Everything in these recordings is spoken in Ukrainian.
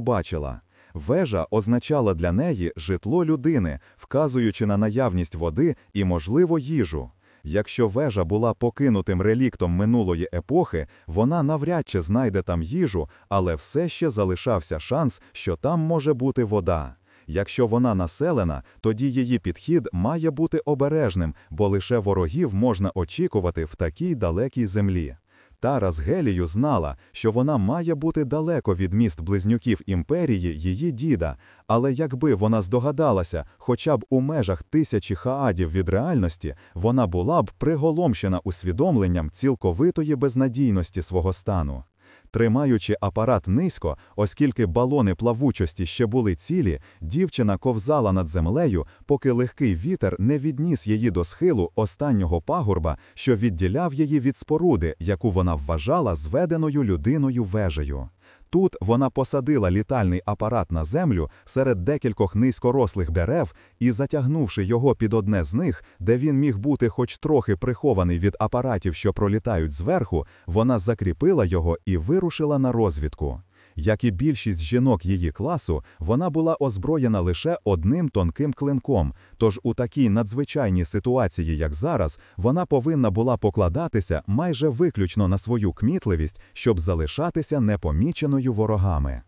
побачила. Вежа означала для неї житло людини, вказуючи на наявність води і, можливо, їжу. Якщо вежа була покинутим реліктом минулої епохи, вона навряд чи знайде там їжу, але все ще залишався шанс, що там може бути вода. Якщо вона населена, тоді її підхід має бути обережним, бо лише ворогів можна очікувати в такій далекій землі. Тара з Гелію знала, що вона має бути далеко від міст близнюків імперії її діда, але якби вона здогадалася, хоча б у межах тисячі хаадів від реальності, вона була б приголомшена усвідомленням цілковитої безнадійності свого стану. Тримаючи апарат низько, оскільки балони плавучості ще були цілі, дівчина ковзала над землею, поки легкий вітер не відніс її до схилу останнього пагорба, що відділяв її від споруди, яку вона вважала зведеною людиною вежею. Тут вона посадила літальний апарат на землю серед декількох низькорослих дерев і, затягнувши його під одне з них, де він міг бути хоч трохи прихований від апаратів, що пролітають зверху, вона закріпила його і вирушила на розвідку. Як і більшість жінок її класу, вона була озброєна лише одним тонким клинком. Тож у такій надзвичайній ситуації, як зараз, вона повинна була покладатися майже виключно на свою кмітливість, щоб залишатися непоміченою ворогами.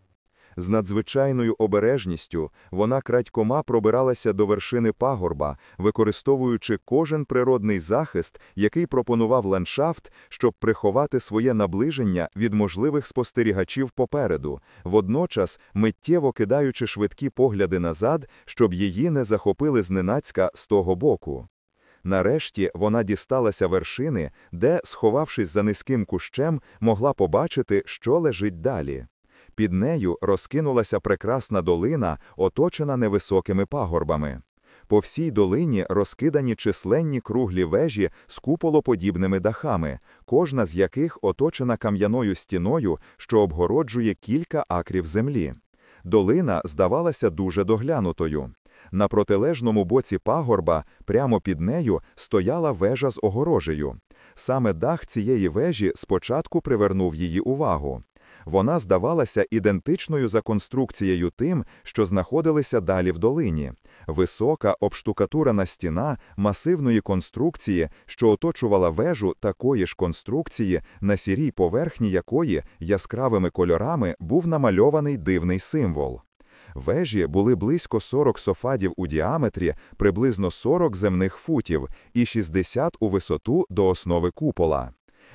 З надзвичайною обережністю вона крадькома пробиралася до вершини пагорба, використовуючи кожен природний захист, який пропонував ландшафт, щоб приховати своє наближення від можливих спостерігачів попереду, водночас миттєво кидаючи швидкі погляди назад, щоб її не захопили зненацька з того боку. Нарешті вона дісталася вершини, де, сховавшись за низьким кущем, могла побачити, що лежить далі. Під нею розкинулася прекрасна долина, оточена невисокими пагорбами. По всій долині розкидані численні круглі вежі з куполоподібними дахами, кожна з яких оточена кам'яною стіною, що обгороджує кілька акрів землі. Долина здавалася дуже доглянутою. На протилежному боці пагорба, прямо під нею, стояла вежа з огорожею. Саме дах цієї вежі спочатку привернув її увагу. Вона здавалася ідентичною за конструкцією тим, що знаходилися далі в долині. Висока обштукатурена стіна масивної конструкції, що оточувала вежу такої ж конструкції, на сірій поверхні якої яскравими кольорами був намальований дивний символ. Вежі були близько 40 софадів у діаметрі, приблизно 40 земних футів і 60 у висоту до основи купола.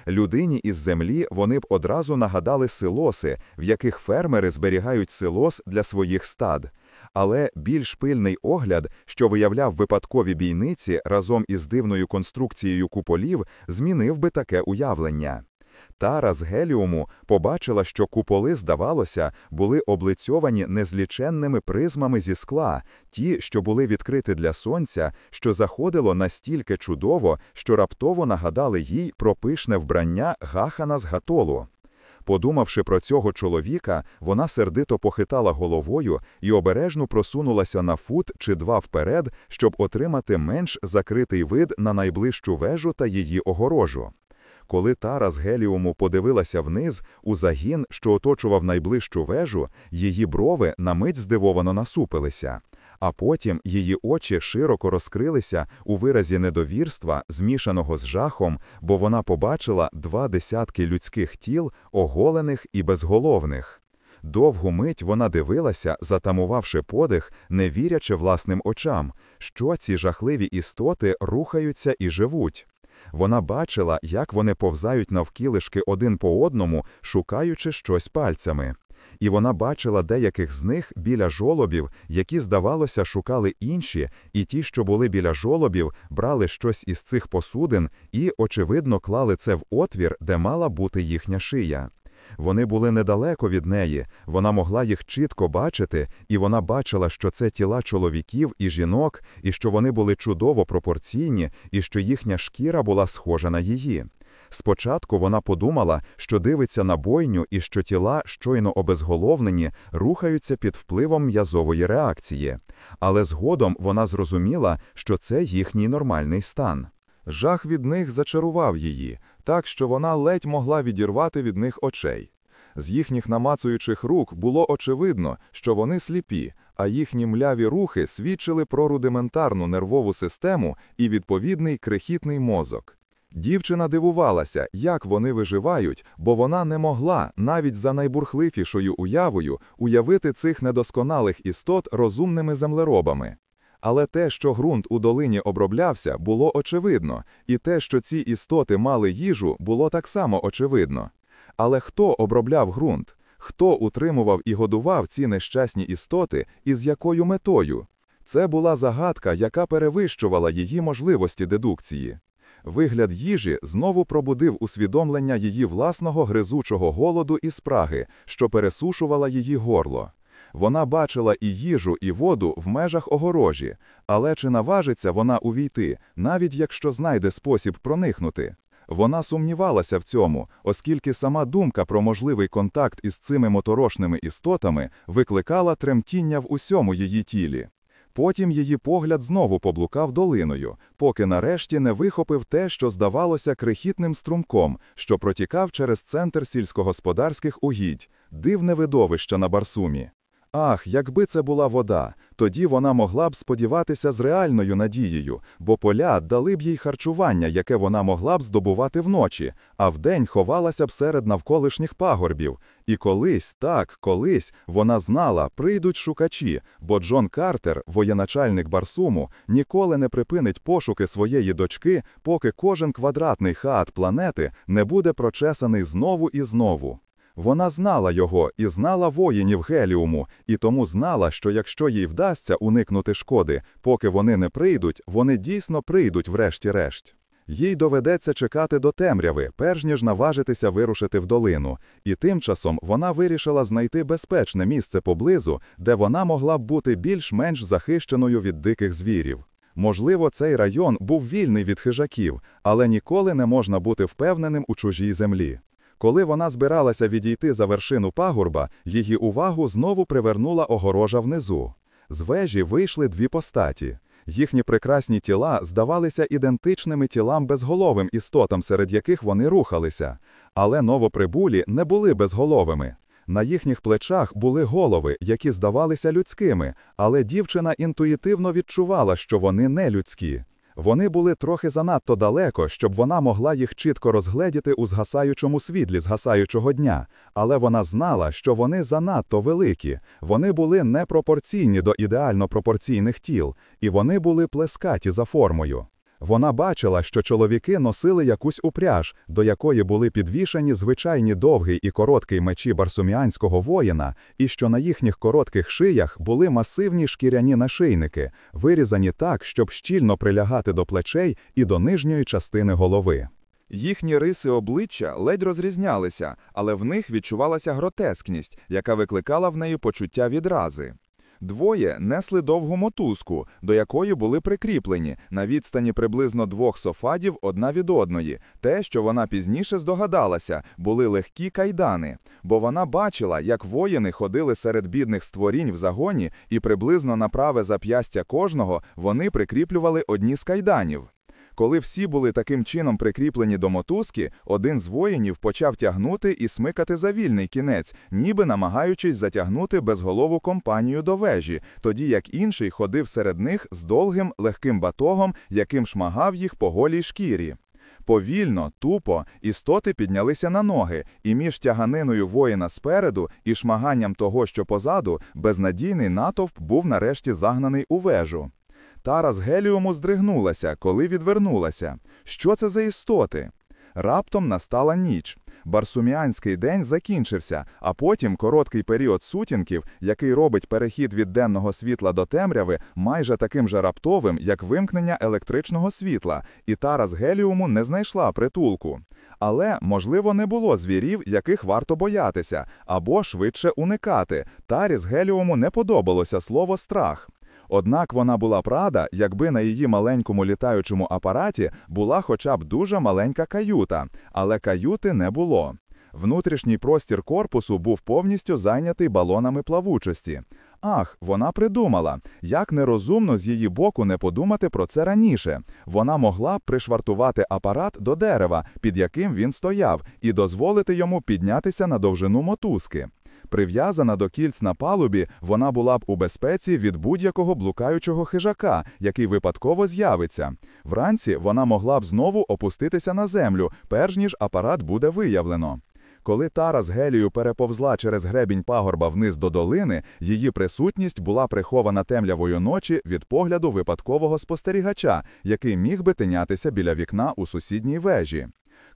Людині із землі вони б одразу нагадали силоси, в яких фермери зберігають силос для своїх стад. Але більш пильний огляд, що виявляв випадкові бійниці разом із дивною конструкцією куполів, змінив би таке уявлення. Тара з геліуму побачила, що куполи, здавалося, були облицьовані незліченними призмами зі скла, ті, що були відкриті для сонця, що заходило настільки чудово, що раптово нагадали їй про пишне вбрання гахана з гатолу. Подумавши про цього чоловіка, вона сердито похитала головою і обережно просунулася на фут чи два вперед, щоб отримати менш закритий вид на найближчу вежу та її огорожу. Коли Тара з Геліуму подивилася вниз, у загін, що оточував найближчу вежу, її брови на мить здивовано насупилися. А потім її очі широко розкрилися у виразі недовірства, змішаного з жахом, бо вона побачила два десятки людських тіл, оголених і безголовних. Довгу мить вона дивилася, затамувавши подих, не вірячи власним очам, що ці жахливі істоти рухаються і живуть. Вона бачила, як вони повзають навкілишки один по одному, шукаючи щось пальцями. І вона бачила деяких з них біля жолобів, які, здавалося, шукали інші, і ті, що були біля жолобів, брали щось із цих посудин і, очевидно, клали це в отвір, де мала бути їхня шия. Вони були недалеко від неї, вона могла їх чітко бачити, і вона бачила, що це тіла чоловіків і жінок, і що вони були чудово пропорційні, і що їхня шкіра була схожа на її. Спочатку вона подумала, що дивиться на бойню і що тіла, щойно обезголовнені, рухаються під впливом м'язової реакції, але згодом вона зрозуміла, що це їхній нормальний стан. Жах від них зачарував її, так що вона ледь могла відірвати від них очей. З їхніх намацуючих рук було очевидно, що вони сліпі, а їхні мляві рухи свідчили про рудиментарну нервову систему і відповідний крихітний мозок. Дівчина дивувалася, як вони виживають, бо вона не могла, навіть за найбурхливішою уявою, уявити цих недосконалих істот розумними землеробами. Але те, що ґрунт у долині оброблявся, було очевидно, і те, що ці істоти мали їжу, було так само очевидно. Але хто обробляв ґрунт? Хто утримував і годував ці нещасні істоти і з якою метою? Це була загадка, яка перевищувала її можливості дедукції. Вигляд їжі знову пробудив усвідомлення її власного гризучого голоду і спраги, що пересушувала її горло. Вона бачила і їжу, і воду в межах огорожі, але чи наважиться вона увійти, навіть якщо знайде спосіб проникнути? Вона сумнівалася в цьому, оскільки сама думка про можливий контакт із цими моторошними істотами викликала тремтіння в усьому її тілі. Потім її погляд знову поблукав долиною, поки нарешті не вихопив те, що здавалося крихітним струмком, що протікав через центр сільськогосподарських угідь, дивне видовище на Барсумі. Ах, якби це була вода, тоді вона могла б сподіватися з реальною надією, бо поля дали б їй харчування, яке вона могла б здобувати вночі, а вдень ховалася б серед навколишніх пагорбів. І колись, так, колись вона знала, прийдуть шукачі, бо Джон Картер, воєначальник Барсуму, ніколи не припинить пошуки своєї дочки, поки кожен квадратний хаат планети не буде прочесаний знову і знову. Вона знала його і знала воїнів Геліуму, і тому знала, що якщо їй вдасться уникнути шкоди, поки вони не прийдуть, вони дійсно прийдуть врешті-решт. Їй доведеться чекати до темряви, перш ніж наважитися вирушити в долину, і тим часом вона вирішила знайти безпечне місце поблизу, де вона могла б бути більш-менш захищеною від диких звірів. Можливо, цей район був вільний від хижаків, але ніколи не можна бути впевненим у чужій землі. Коли вона збиралася відійти за вершину пагорба, її увагу знову привернула огорожа внизу. З вежі вийшли дві постаті. Їхні прекрасні тіла здавалися ідентичними тілам безголовим істотам, серед яких вони рухалися, але новоприбулі не були безголовими. На їхніх плечах були голови, які здавалися людськими, але дівчина інтуїтивно відчувала, що вони не людські. Вони були трохи занадто далеко, щоб вона могла їх чітко розгледіти у згасаючому світлі згасаючого дня, але вона знала, що вони занадто великі, вони були непропорційні до ідеально пропорційних тіл, і вони були плескаті за формою. Вона бачила, що чоловіки носили якусь упряж, до якої були підвішені звичайні довгий і короткий мечі барсуміанського воїна, і що на їхніх коротких шиях були масивні шкіряні нашийники, вирізані так, щоб щільно прилягати до плечей і до нижньої частини голови. Їхні риси обличчя ледь розрізнялися, але в них відчувалася гротескність, яка викликала в неї почуття відрази. Двоє несли довгу мотузку, до якої були прикріплені на відстані приблизно двох софадів одна від одної. Те, що вона пізніше здогадалася, були легкі кайдани, бо вона бачила, як воїни ходили серед бідних створінь в загоні, і приблизно на праве зап'ястя кожного вони прикріплювали одні з кайданів. Коли всі були таким чином прикріплені до мотузки, один з воїнів почав тягнути і смикати за вільний кінець, ніби намагаючись затягнути безголову компанію до вежі, тоді як інший ходив серед них з довгим легким батогом, яким шмагав їх по голій шкірі. Повільно, тупо, істоти піднялися на ноги, і між тяганиною воїна спереду і шмаганням того, що позаду, безнадійний натовп був нарешті загнаний у вежу. Тара з геліуму здригнулася, коли відвернулася. Що це за істоти? Раптом настала ніч. Барсуміанський день закінчився, а потім короткий період сутінків, який робить перехід від денного світла до темряви, майже таким же раптовим, як вимкнення електричного світла, і тара з геліуму не знайшла притулку. Але, можливо, не було звірів, яких варто боятися, або швидше уникати. Тарі з геліуму не подобалося слово страх. Однак вона була б рада, якби на її маленькому літаючому апараті була хоча б дуже маленька каюта, але каюти не було. Внутрішній простір корпусу був повністю зайнятий балонами плавучості. Ах, вона придумала. Як нерозумно з її боку не подумати про це раніше. Вона могла б пришвартувати апарат до дерева, під яким він стояв, і дозволити йому піднятися на довжину мотузки. Прив'язана до кільць на палубі, вона була б у безпеці від будь-якого блукаючого хижака, який випадково з'явиться. Вранці вона могла б знову опуститися на землю, перш ніж апарат буде виявлено. Коли Тара з Гелію переповзла через гребінь пагорба вниз до долини, її присутність була прихована темрявою ночі від погляду випадкового спостерігача, який міг би тинятися біля вікна у сусідній вежі.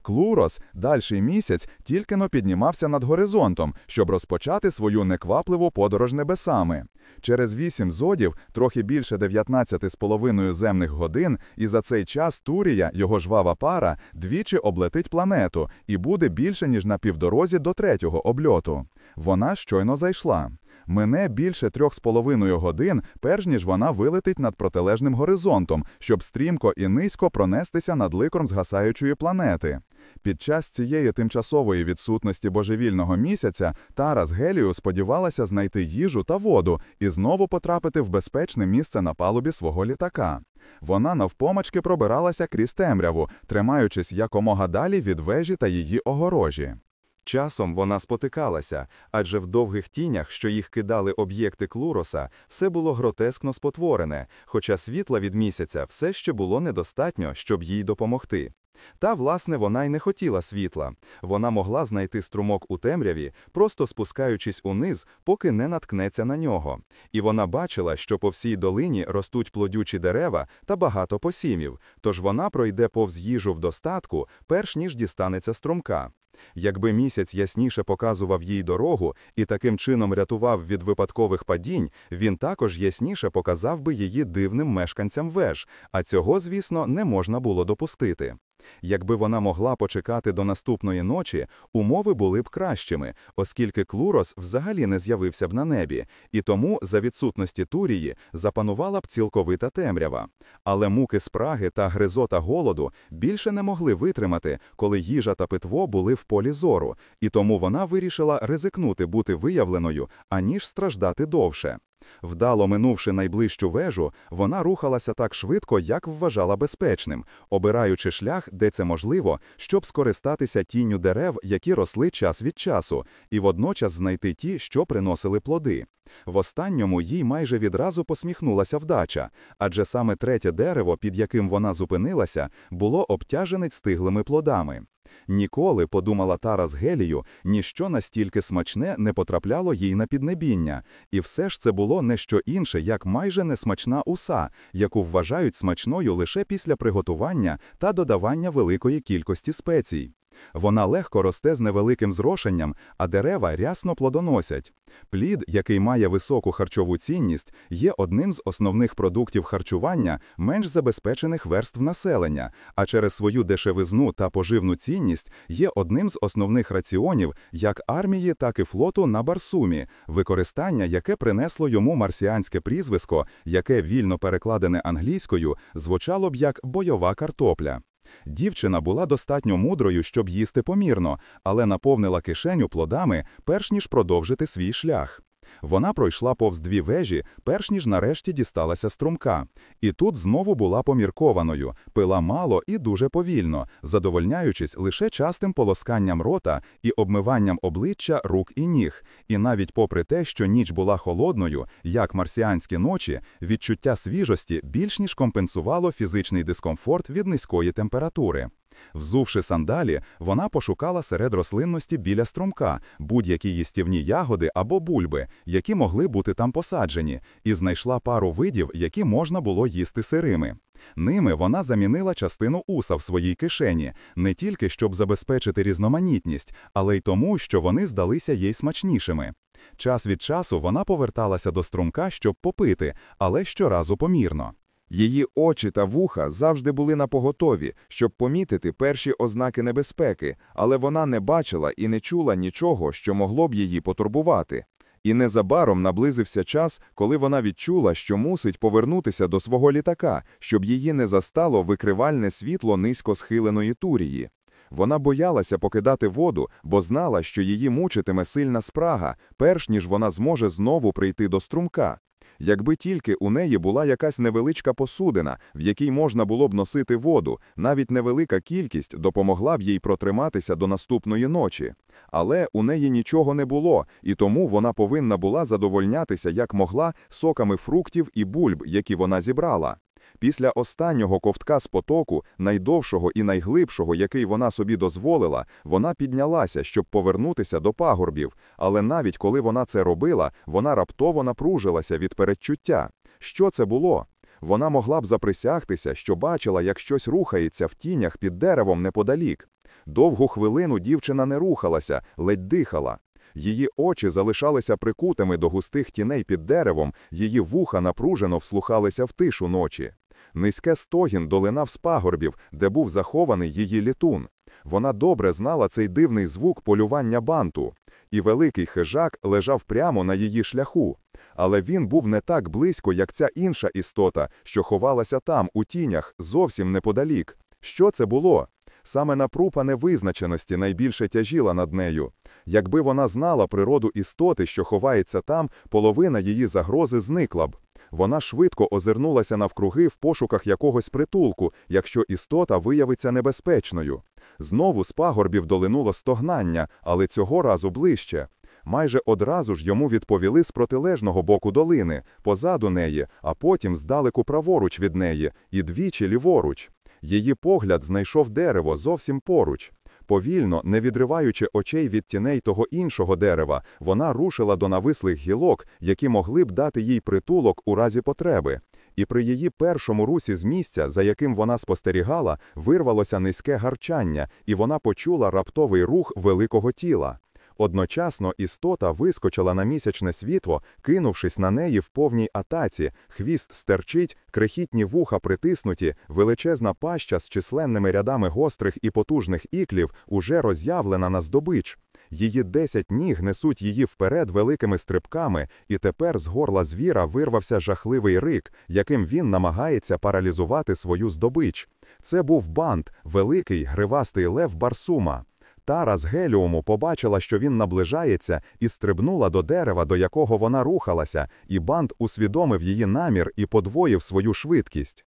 Клурос, дальший місяць, тільки но піднімався над горизонтом, щоб розпочати свою неквапливу подорож небесами. Через вісім зодів, трохи більше 19 з половиною земних годин, і за цей час Турія, його жвава пара, двічі облетить планету і буде більше, ніж на півдорозі до третього обльоту. Вона щойно зайшла. Мине більше трьох з половиною годин, перш ніж вона вилетить над протилежним горизонтом, щоб стрімко і низько пронестися над ликом згасаючої планети. Під час цієї тимчасової відсутності божевільного місяця Тара з Гелію сподівалася знайти їжу та воду і знову потрапити в безпечне місце на палубі свого літака. Вона навпомачки пробиралася крізь темряву, тримаючись якомога далі від вежі та її огорожі. Часом вона спотикалася, адже в довгих тінях, що їх кидали об'єкти Клуроса, все було гротескно спотворене, хоча світла від місяця все ще було недостатньо, щоб їй допомогти. Та, власне, вона й не хотіла світла. Вона могла знайти струмок у темряві, просто спускаючись униз, поки не наткнеться на нього. І вона бачила, що по всій долині ростуть плодючі дерева та багато посімів, тож вона пройде повз їжу в достатку, перш ніж дістанеться струмка. Якби місяць ясніше показував їй дорогу і таким чином рятував від випадкових падінь, він також ясніше показав би її дивним мешканцям веж, а цього, звісно, не можна було допустити. Якби вона могла почекати до наступної ночі, умови були б кращими, оскільки Клурос взагалі не з'явився б на небі, і тому, за відсутності Турії, запанувала б цілковита темрява. Але муки спраги та гризота голоду більше не могли витримати, коли їжа та питво були в полі зору, і тому вона вирішила ризикнути бути виявленою, аніж страждати довше. Вдало минувши найближчу вежу, вона рухалася так швидко, як вважала безпечним, обираючи шлях, де це можливо, щоб скористатися тінню дерев, які росли час від часу, і водночас знайти ті, що приносили плоди. В останньому їй майже відразу посміхнулася вдача, адже саме третє дерево, під яким вона зупинилася, було обтяжене стиглими плодами. Ніколи, подумала Тара з Гелію, ніщо настільки смачне не потрапляло їй на піднебіння, і все ж це було не що інше, як майже несмачна уса, яку вважають смачною лише після приготування та додавання великої кількості спецій. Вона легко росте з невеликим зрошенням, а дерева рясно плодоносять. Плід, який має високу харчову цінність, є одним з основних продуктів харчування менш забезпечених верств населення, а через свою дешевизну та поживну цінність є одним з основних раціонів як армії, так і флоту на Барсумі, використання, яке принесло йому марсіанське прізвисько, яке вільно перекладене англійською, звучало б як бойова картопля. Дівчина була достатньо мудрою, щоб їсти помірно, але наповнила кишеню плодами, перш ніж продовжити свій шлях. Вона пройшла повз дві вежі, перш ніж нарешті дісталася струмка. І тут знову була поміркованою, пила мало і дуже повільно, задовольняючись лише частим полосканням рота і обмиванням обличчя рук і ніг. І навіть попри те, що ніч була холодною, як марсіанські ночі, відчуття свіжості більш ніж компенсувало фізичний дискомфорт від низької температури. Взувши сандалі, вона пошукала серед рослинності біля струмка будь-які їстівні ягоди або бульби, які могли бути там посаджені, і знайшла пару видів, які можна було їсти сирими. Ними вона замінила частину уса в своїй кишені, не тільки щоб забезпечити різноманітність, але й тому, що вони здалися їй смачнішими. Час від часу вона поверталася до струмка, щоб попити, але щоразу помірно. Її очі та вуха завжди були на поготові, щоб помітити перші ознаки небезпеки, але вона не бачила і не чула нічого, що могло б її потурбувати. І незабаром наблизився час, коли вона відчула, що мусить повернутися до свого літака, щоб її не застало викривальне світло низько схиленої турії. Вона боялася покидати воду, бо знала, що її мучитиме сильна спрага, перш ніж вона зможе знову прийти до струмка. Якби тільки у неї була якась невеличка посудина, в якій можна було б носити воду, навіть невелика кількість допомогла б їй протриматися до наступної ночі. Але у неї нічого не було, і тому вона повинна була задовольнятися як могла соками фруктів і бульб, які вона зібрала. Після останнього ковтка з потоку, найдовшого і найглибшого, який вона собі дозволила, вона піднялася, щоб повернутися до пагорбів, але навіть коли вона це робила, вона раптово напружилася від передчуття. Що це було? Вона могла б заприсягтися, що бачила, як щось рухається в тінях під деревом неподалік. Довгу хвилину дівчина не рухалася, ледь дихала. Її очі залишалися прикутими до густих тіней під деревом, її вуха напружено вслухалися в тишу ночі. Низьке стогін долинав з пагорбів, де був захований її літун. Вона добре знала цей дивний звук полювання банту, і великий хижак лежав прямо на її шляху. Але він був не так близько, як ця інша істота, що ховалася там, у тінях, зовсім неподалік. Що це було? Саме напрупа невизначеності найбільше тяжіла над нею. Якби вона знала природу істоти, що ховається там, половина її загрози зникла б. Вона швидко озирнулася навкруги в пошуках якогось притулку, якщо істота виявиться небезпечною. Знову з пагорбів долинуло стогнання, але цього разу ближче. Майже одразу ж йому відповіли з протилежного боку долини, позаду неї, а потім здалеку праворуч від неї, і двічі ліворуч. Її погляд знайшов дерево зовсім поруч. Повільно, не відриваючи очей від тіней того іншого дерева, вона рушила до навислих гілок, які могли б дати їй притулок у разі потреби. І при її першому русі з місця, за яким вона спостерігала, вирвалося низьке гарчання, і вона почула раптовий рух великого тіла. Одночасно істота вискочила на місячне світло, кинувшись на неї в повній атаці, хвіст стерчить, крихітні вуха притиснуті, величезна паща з численними рядами гострих і потужних іклів уже роз'явлена на здобич. Її десять ніг несуть її вперед великими стрибками, і тепер з горла звіра вирвався жахливий рик, яким він намагається паралізувати свою здобич. Це був бант, великий гривастий лев Барсума. Тара з геліуму побачила, що він наближається, і стрибнула до дерева, до якого вона рухалася, і бант усвідомив її намір і подвоїв свою швидкість.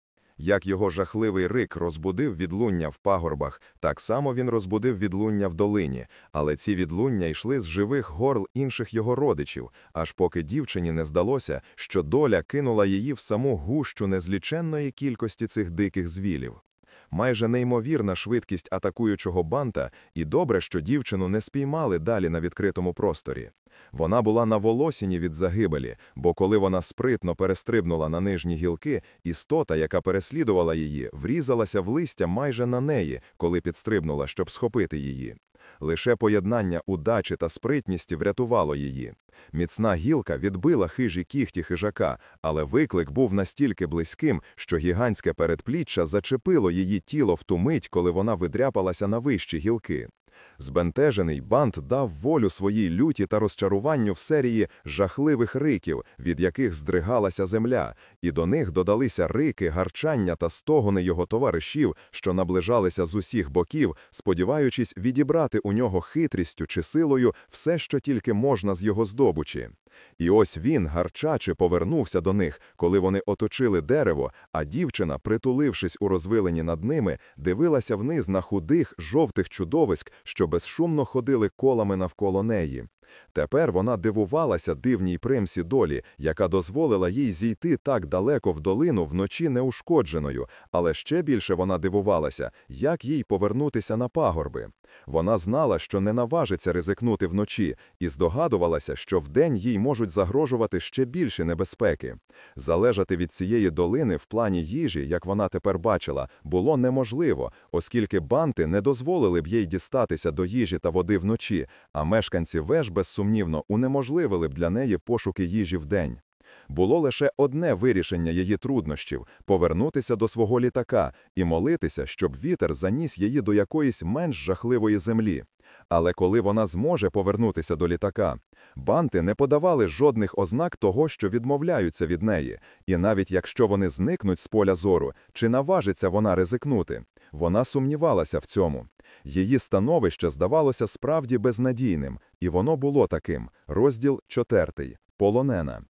Як його жахливий рик розбудив відлуння в пагорбах, так само він розбудив відлуння в долині, але ці відлуння йшли з живих горл інших його родичів, аж поки дівчині не здалося, що доля кинула її в саму гущу незліченної кількості цих диких звілів. Майже неймовірна швидкість атакуючого банта, і добре, що дівчину не спіймали далі на відкритому просторі. Вона була на волосіні від загибелі, бо коли вона спритно перестрибнула на нижні гілки, істота, яка переслідувала її, врізалася в листя майже на неї, коли підстрибнула, щоб схопити її. Лише поєднання удачі та спритністі врятувало її. Міцна гілка відбила хижі кіхті хижака, але виклик був настільки близьким, що гігантське передпліччя зачепило її тіло в ту мить, коли вона видряпалася на вищі гілки. Збентежений бант дав волю своїй люті та розчаруванню в серії жахливих риків, від яких здригалася земля, і до них додалися рики, гарчання та стогони його товаришів, що наближалися з усіх боків, сподіваючись відібрати у нього хитрістю чи силою все, що тільки можна з його здобучі. І ось він, гарчачи, повернувся до них, коли вони оточили дерево, а дівчина, притулившись у розвилені над ними, дивилася вниз на худих, жовтих чудовиськ, що безшумно ходили колами навколо неї. Тепер вона дивувалася дивній примсі долі, яка дозволила їй зійти так далеко в долину вночі неушкодженою, але ще більше вона дивувалася, як їй повернутися на пагорби. Вона знала, що не наважиться ризикнути вночі, і здогадувалася, що вдень їй можуть загрожувати ще більші небезпеки. Залежати від цієї долини в плані їжі, як вона тепер бачила, було неможливо, оскільки банти не дозволили б їй дістатися до їжі та води вночі, а мешканці веж, безсумнівно, унеможливили б для неї пошуки їжі вдень. Було лише одне вирішення її труднощів повернутися до свого літака і молитися, щоб вітер заніс її до якоїсь менш жахливої землі. Але коли вона зможе повернутися до літака, банти не подавали жодних ознак того, що відмовляються від неї, і навіть якщо вони зникнуть з поля зору, чи наважиться вона ризикнути. Вона сумнівалася в цьому. Її становище здавалося справді безнадійним, і воно було таким. Розділ 4. Полонена.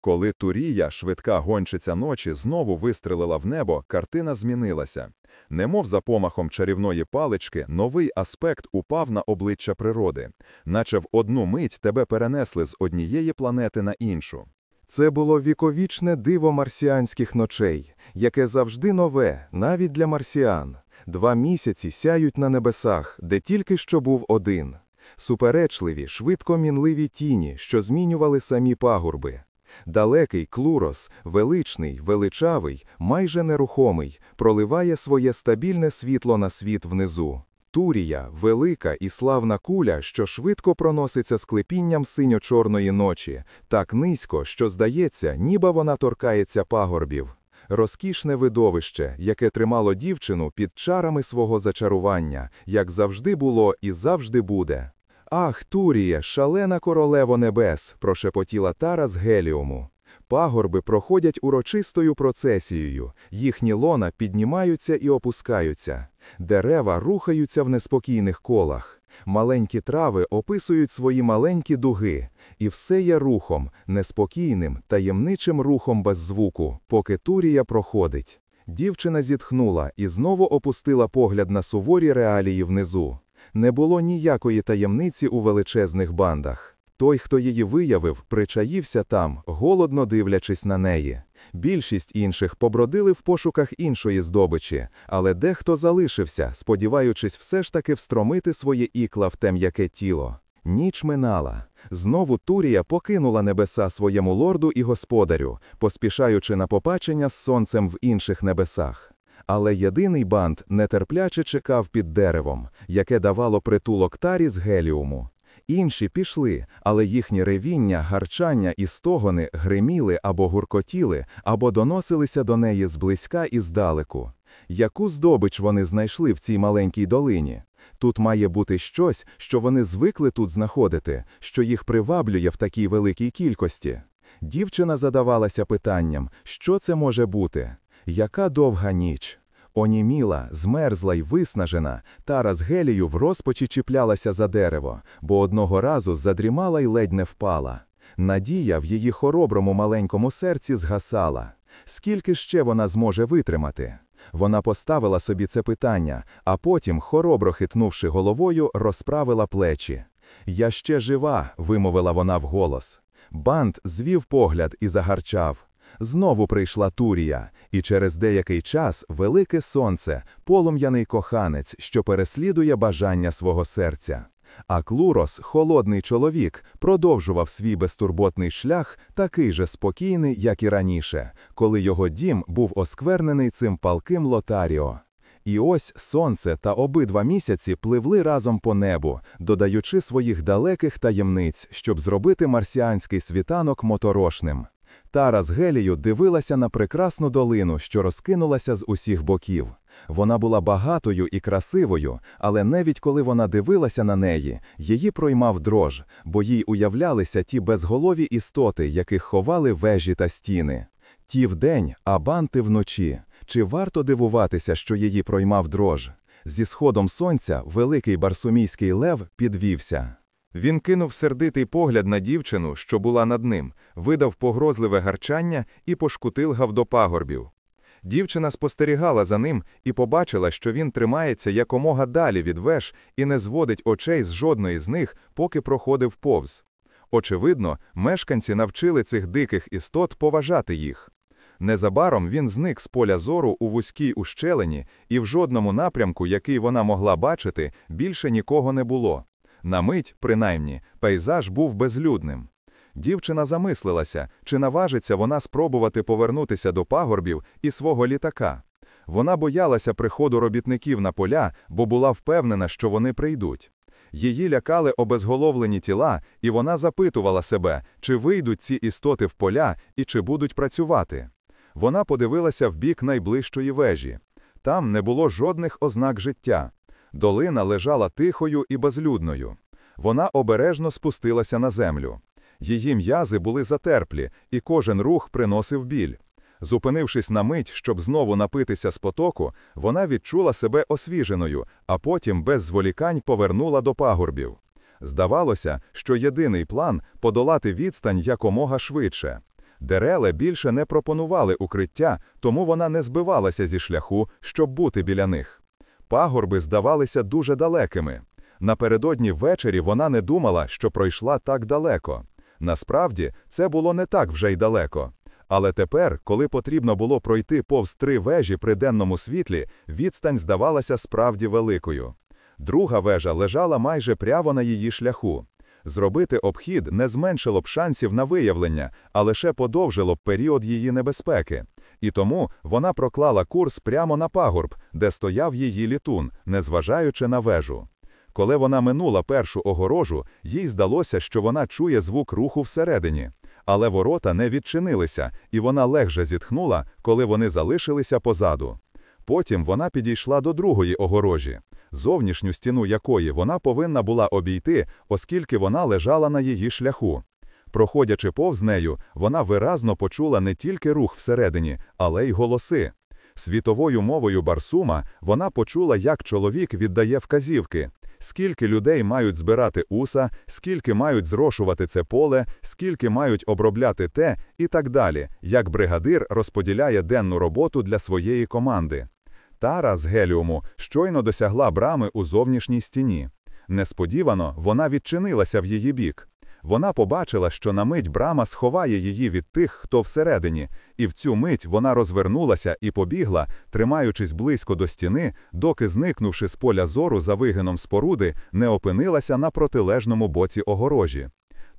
Коли Турія, швидка гончиця ночі, знову вистрелила в небо, картина змінилася. Немов за помахом чарівної палички, новий аспект упав на обличчя природи, наче в одну мить тебе перенесли з однієї планети на іншу. Це було віковічне диво марсіанських ночей, яке завжди нове, навіть для марсіан. Два місяці сяють на небесах, де тільки що був один. Суперечливі, швидко мінливі тіні, що змінювали самі пагорби. Далекий клурос, величний, величавий, майже нерухомий, проливає своє стабільне світло на світ внизу. Турія – велика і славна куля, що швидко проноситься склепінням синьо-чорної ночі, так низько, що здається, ніби вона торкається пагорбів. Розкішне видовище, яке тримало дівчину під чарами свого зачарування, як завжди було і завжди буде. Ах, Туріє, шалена королево небес, прошепотіла Тара з Геліуму. Пагорби проходять урочистою процесією, їхні лона піднімаються і опускаються. Дерева рухаються в неспокійних колах. Маленькі трави описують свої маленькі дуги, і все є рухом, неспокійним, таємничим рухом без звуку, поки Турія проходить. Дівчина зітхнула і знову опустила погляд на суворі реалії внизу. Не було ніякої таємниці у величезних бандах. Той, хто її виявив, причаївся там, голодно дивлячись на неї. Більшість інших побродили в пошуках іншої здобичі, але дехто залишився, сподіваючись все ж таки встромити своє ікла в те м'яке тіло. Ніч минала. Знову Турія покинула небеса своєму лорду і господарю, поспішаючи на попачення з сонцем в інших небесах. Але єдиний банд нетерпляче чекав під деревом, яке давало притулок тарі з геліуму. Інші пішли, але їхні ревіння, гарчання і стогони гриміли або гуркотіли, або доносилися до неї зблизька і здалеку. Яку здобич вони знайшли в цій маленькій долині? Тут має бути щось, що вони звикли тут знаходити, що їх приваблює в такій великій кількості. Дівчина задавалася питанням, що це може бути? Яка довга ніч? Оніміла, змерзла й виснажена, Тара з Гелію в розпачі чіплялася за дерево, бо одного разу задрімала й ледь не впала. Надія в її хороброму маленькому серці згасала. Скільки ще вона зможе витримати? Вона поставила собі це питання, а потім, хоробро хитнувши головою, розправила плечі. Я ще жива, вимовила вона вголос. Бант звів погляд і загарчав. Знову прийшла Турія, і через деякий час велике сонце, полум'яний коханець, що переслідує бажання свого серця. А Клурос, холодний чоловік, продовжував свій безтурботний шлях, такий же спокійний, як і раніше, коли його дім був осквернений цим палким лотаріо. І ось сонце та обидва місяці пливли разом по небу, додаючи своїх далеких таємниць, щоб зробити марсіанський світанок моторошним. Тара з Гелію дивилася на прекрасну долину, що розкинулася з усіх боків. Вона була багатою і красивою, але навіть коли вона дивилася на неї, її проймав дрож, бо їй уявлялися ті безголові істоти, яких ховали вежі та стіни. Ті вдень, а банти вночі. Чи варто дивуватися, що її проймав дрож? Зі сходом сонця великий барсумійський лев підвівся. Він кинув сердитий погляд на дівчину, що була над ним, видав погрозливе гарчання і пошкутилгав до пагорбів. Дівчина спостерігала за ним і побачила, що він тримається якомога далі від веж і не зводить очей з жодної з них, поки проходив повз. Очевидно, мешканці навчили цих диких істот поважати їх. Незабаром він зник з поля зору у вузькій ущелині, і в жодному напрямку, який вона могла бачити, більше нікого не було. На мить, принаймні, пейзаж був безлюдним. Дівчина замислилася, чи наважиться вона спробувати повернутися до пагорбів і свого літака. Вона боялася приходу робітників на поля, бо була впевнена, що вони прийдуть. Її лякали обезголовлені тіла, і вона запитувала себе, чи вийдуть ці істоти в поля і чи будуть працювати. Вона подивилася в бік найближчої вежі. Там не було жодних ознак життя. Долина лежала тихою і безлюдною. Вона обережно спустилася на землю. Її м'язи були затерплі, і кожен рух приносив біль. Зупинившись на мить, щоб знову напитися з потоку, вона відчула себе освіженою, а потім без зволікань повернула до пагорбів. Здавалося, що єдиний план подолати відстань якомога швидше. Дереле більше не пропонували укриття, тому вона не збивалася зі шляху, щоб бути біля них. Пагорби здавалися дуже далекими. Напередодні ввечері вона не думала, що пройшла так далеко. Насправді, це було не так вже й далеко. Але тепер, коли потрібно було пройти повз три вежі при денному світлі, відстань здавалася справді великою. Друга вежа лежала майже прямо на її шляху. Зробити обхід не зменшило б шансів на виявлення, а лише подовжило б період її небезпеки. І тому вона проклала курс прямо на пагорб, де стояв її літун, незважаючи на вежу. Коли вона минула першу огорожу, їй здалося, що вона чує звук руху всередині. Але ворота не відчинилися, і вона легше зітхнула, коли вони залишилися позаду. Потім вона підійшла до другої огорожі, зовнішню стіну якої вона повинна була обійти, оскільки вона лежала на її шляху. Проходячи повз нею, вона виразно почула не тільки рух всередині, але й голоси. Світовою мовою Барсума вона почула, як чоловік віддає вказівки. Скільки людей мають збирати уса, скільки мають зрошувати це поле, скільки мають обробляти те і так далі, як бригадир розподіляє денну роботу для своєї команди. Тара з геліуму щойно досягла брами у зовнішній стіні. Несподівано вона відчинилася в її бік. Вона побачила, що на мить брама сховає її від тих, хто всередині, і в цю мить вона розвернулася і побігла, тримаючись близько до стіни, доки, зникнувши з поля зору за вигином споруди, не опинилася на протилежному боці огорожі.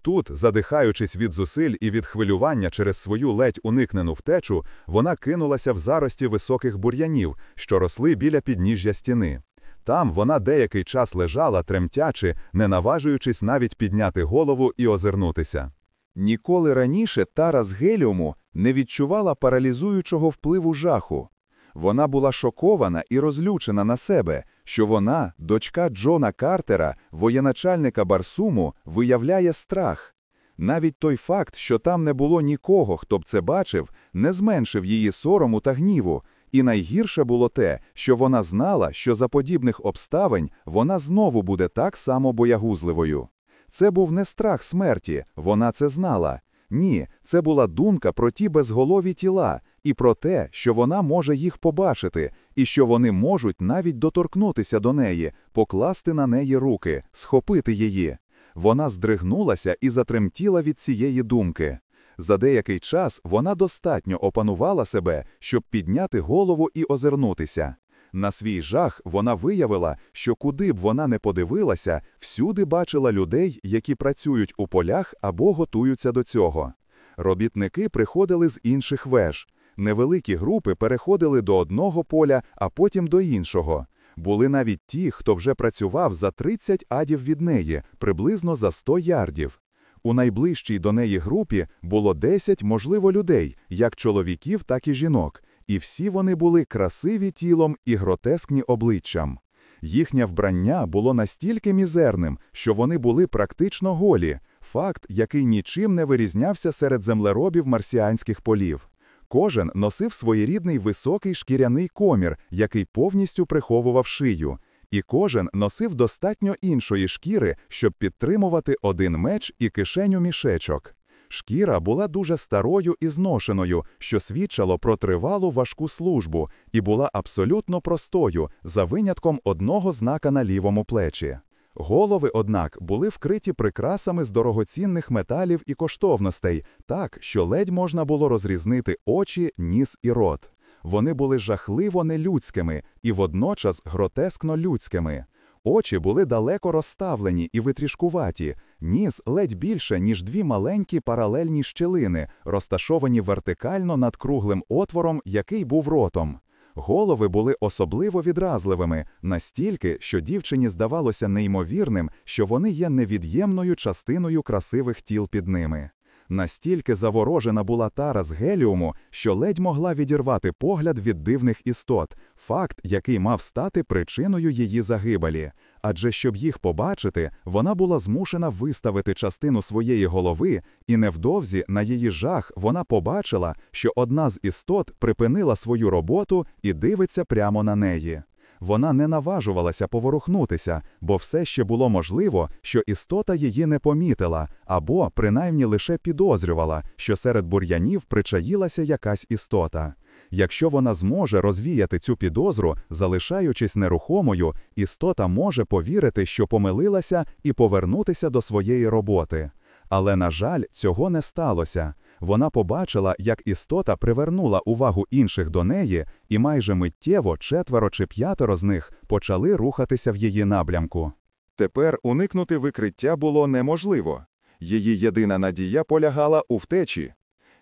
Тут, задихаючись від зусиль і від хвилювання через свою ледь уникнену втечу, вона кинулася в зарості високих бур'янів, що росли біля підніжжя стіни. Там вона деякий час лежала, тремтячи, не наважуючись навіть підняти голову і озирнутися. Ніколи раніше Тара з геліуму не відчувала паралізуючого впливу жаху. Вона була шокована і розлючена на себе, що вона, дочка Джона Картера, воєначальника Барсуму, виявляє страх. Навіть той факт, що там не було нікого, хто б це бачив, не зменшив її сорому та гніву, і найгірше було те, що вона знала, що за подібних обставин вона знову буде так само боягузливою. Це був не страх смерті, вона це знала. Ні, це була думка про ті безголові тіла і про те, що вона може їх побачити, і що вони можуть навіть доторкнутися до неї, покласти на неї руки, схопити її. Вона здригнулася і затремтіла від цієї думки. За деякий час вона достатньо опанувала себе, щоб підняти голову і озирнутися. На свій жах вона виявила, що куди б вона не подивилася, всюди бачила людей, які працюють у полях або готуються до цього. Робітники приходили з інших веж. Невеликі групи переходили до одного поля, а потім до іншого. Були навіть ті, хто вже працював за 30 адів від неї, приблизно за 100 ярдів. У найближчій до неї групі було 10, можливо, людей, як чоловіків, так і жінок, і всі вони були красиві тілом і гротескні обличчям. Їхнє вбрання було настільки мізерним, що вони були практично голі, факт, який нічим не вирізнявся серед землеробів марсіанських полів. Кожен носив своєрідний високий шкіряний комір, який повністю приховував шию, і кожен носив достатньо іншої шкіри, щоб підтримувати один меч і кишеню мішечок. Шкіра була дуже старою і зношеною, що свідчило про тривалу важку службу, і була абсолютно простою, за винятком одного знака на лівому плечі. Голови, однак, були вкриті прикрасами з дорогоцінних металів і коштовностей, так, що ледь можна було розрізнити очі, ніс і рот. Вони були жахливо нелюдськими і водночас гротескно людськими. Очі були далеко розставлені і витрішкуваті, ніс ледь більше, ніж дві маленькі паралельні щелини, розташовані вертикально над круглим отвором, який був ротом. Голови були особливо відразливими, настільки, що дівчині здавалося неймовірним, що вони є невід'ємною частиною красивих тіл під ними. Настільки заворожена була тара з геліуму, що ледь могла відірвати погляд від дивних істот, факт, який мав стати причиною її загибелі. Адже щоб їх побачити, вона була змушена виставити частину своєї голови, і невдовзі на її жах вона побачила, що одна з істот припинила свою роботу і дивиться прямо на неї. Вона не наважувалася поворухнутися, бо все ще було можливо, що істота її не помітила, або принаймні лише підозрювала, що серед бур'янів причаїлася якась істота. Якщо вона зможе розвіяти цю підозру, залишаючись нерухомою, істота може повірити, що помилилася, і повернутися до своєї роботи. Але, на жаль, цього не сталося. Вона побачила, як істота привернула увагу інших до неї, і майже миттєво четверо чи п'ятеро з них почали рухатися в її напрямку. Тепер уникнути викриття було неможливо. Її єдина надія полягала у втечі.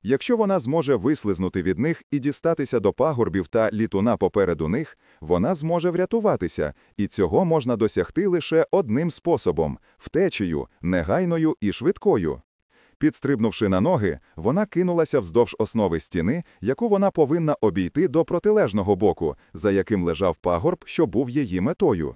Якщо вона зможе вислизнути від них і дістатися до пагорбів та літуна попереду них, вона зможе врятуватися, і цього можна досягти лише одним способом втечею, негайною і швидкою. Підстрибнувши на ноги, вона кинулася вздовж основи стіни, яку вона повинна обійти до протилежного боку, за яким лежав пагорб, що був її метою.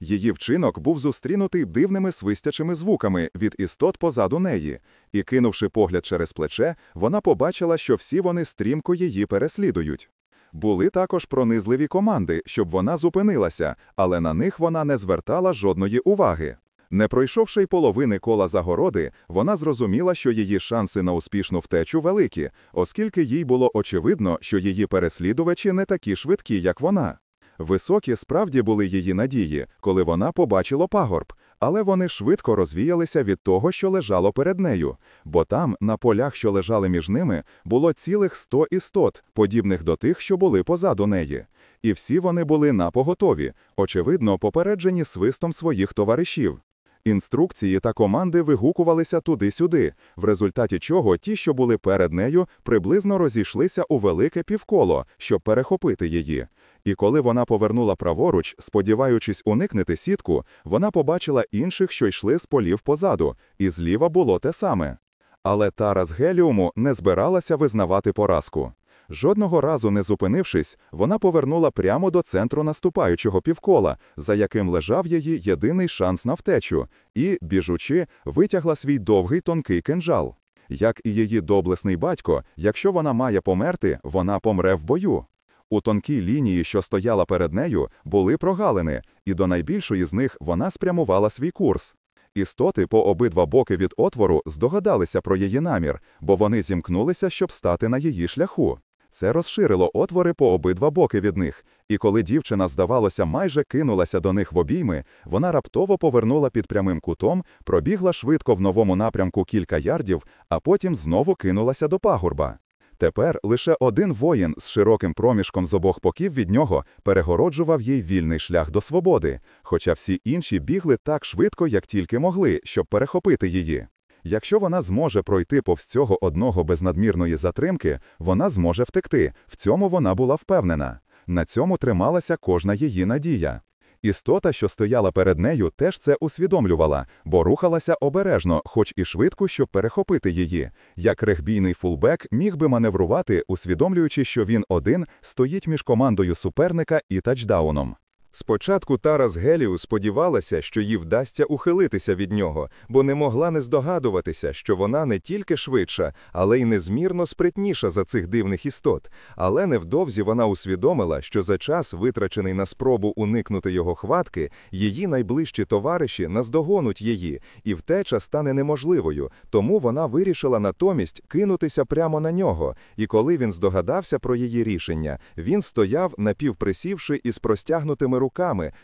Її вчинок був зустрінутий дивними свистячими звуками від істот позаду неї, і, кинувши погляд через плече, вона побачила, що всі вони стрімко її переслідують. Були також пронизливі команди, щоб вона зупинилася, але на них вона не звертала жодної уваги. Не пройшовши й половини кола загороди, вона зрозуміла, що її шанси на успішну втечу великі, оскільки їй було очевидно, що її переслідувачі не такі швидкі, як вона. Високі справді були її надії, коли вона побачила пагорб, але вони швидко розвіялися від того, що лежало перед нею, бо там, на полях, що лежали між ними, було цілих сто істот, подібних до тих, що були позаду неї. І всі вони були напоготові, очевидно, попереджені свистом своїх товаришів. Інструкції та команди вигукувалися туди-сюди, в результаті чого ті, що були перед нею, приблизно розійшлися у велике півколо, щоб перехопити її. І коли вона повернула праворуч, сподіваючись уникнути сітку, вона побачила інших, що йшли з полів позаду, і зліва було те саме. Але Тара з Геліуму не збиралася визнавати поразку. Жодного разу не зупинившись, вона повернула прямо до центру наступаючого півкола, за яким лежав її єдиний шанс на втечу, і, біжучи, витягла свій довгий тонкий кинджал. Як і її доблесний батько, якщо вона має померти, вона помре в бою. У тонкій лінії, що стояла перед нею, були прогалини, і до найбільшої з них вона спрямувала свій курс. Істоти по обидва боки від отвору здогадалися про її намір, бо вони зімкнулися, щоб стати на її шляху. Це розширило отвори по обидва боки від них, і коли дівчина, здавалося, майже кинулася до них в обійми, вона раптово повернула під прямим кутом, пробігла швидко в новому напрямку кілька ярдів, а потім знову кинулася до пагорба. Тепер лише один воїн з широким проміжком з обох боків від нього перегороджував їй вільний шлях до свободи, хоча всі інші бігли так швидко, як тільки могли, щоб перехопити її. Якщо вона зможе пройти повз цього одного без надмірної затримки, вона зможе втекти. В цьому вона була впевнена. На цьому трималася кожна її надія. Істота, що стояла перед нею, теж це усвідомлювала, бо рухалася обережно, хоч і швидко, щоб перехопити її. Як регбійний фулбек міг би маневрувати, усвідомлюючи, що він один стоїть між командою суперника і тачдауном. Спочатку Тара з Геліу сподівалася, що їй вдасться ухилитися від нього, бо не могла не здогадуватися, що вона не тільки швидша, але й незмірно спритніша за цих дивних істот. Але невдовзі вона усвідомила, що за час, витрачений на спробу уникнути його хватки, її найближчі товариші наздогонуть її, і втеча стане неможливою. Тому вона вирішила натомість кинутися прямо на нього. І коли він здогадався про її рішення, він стояв, напівприсівши із простягнутими руками,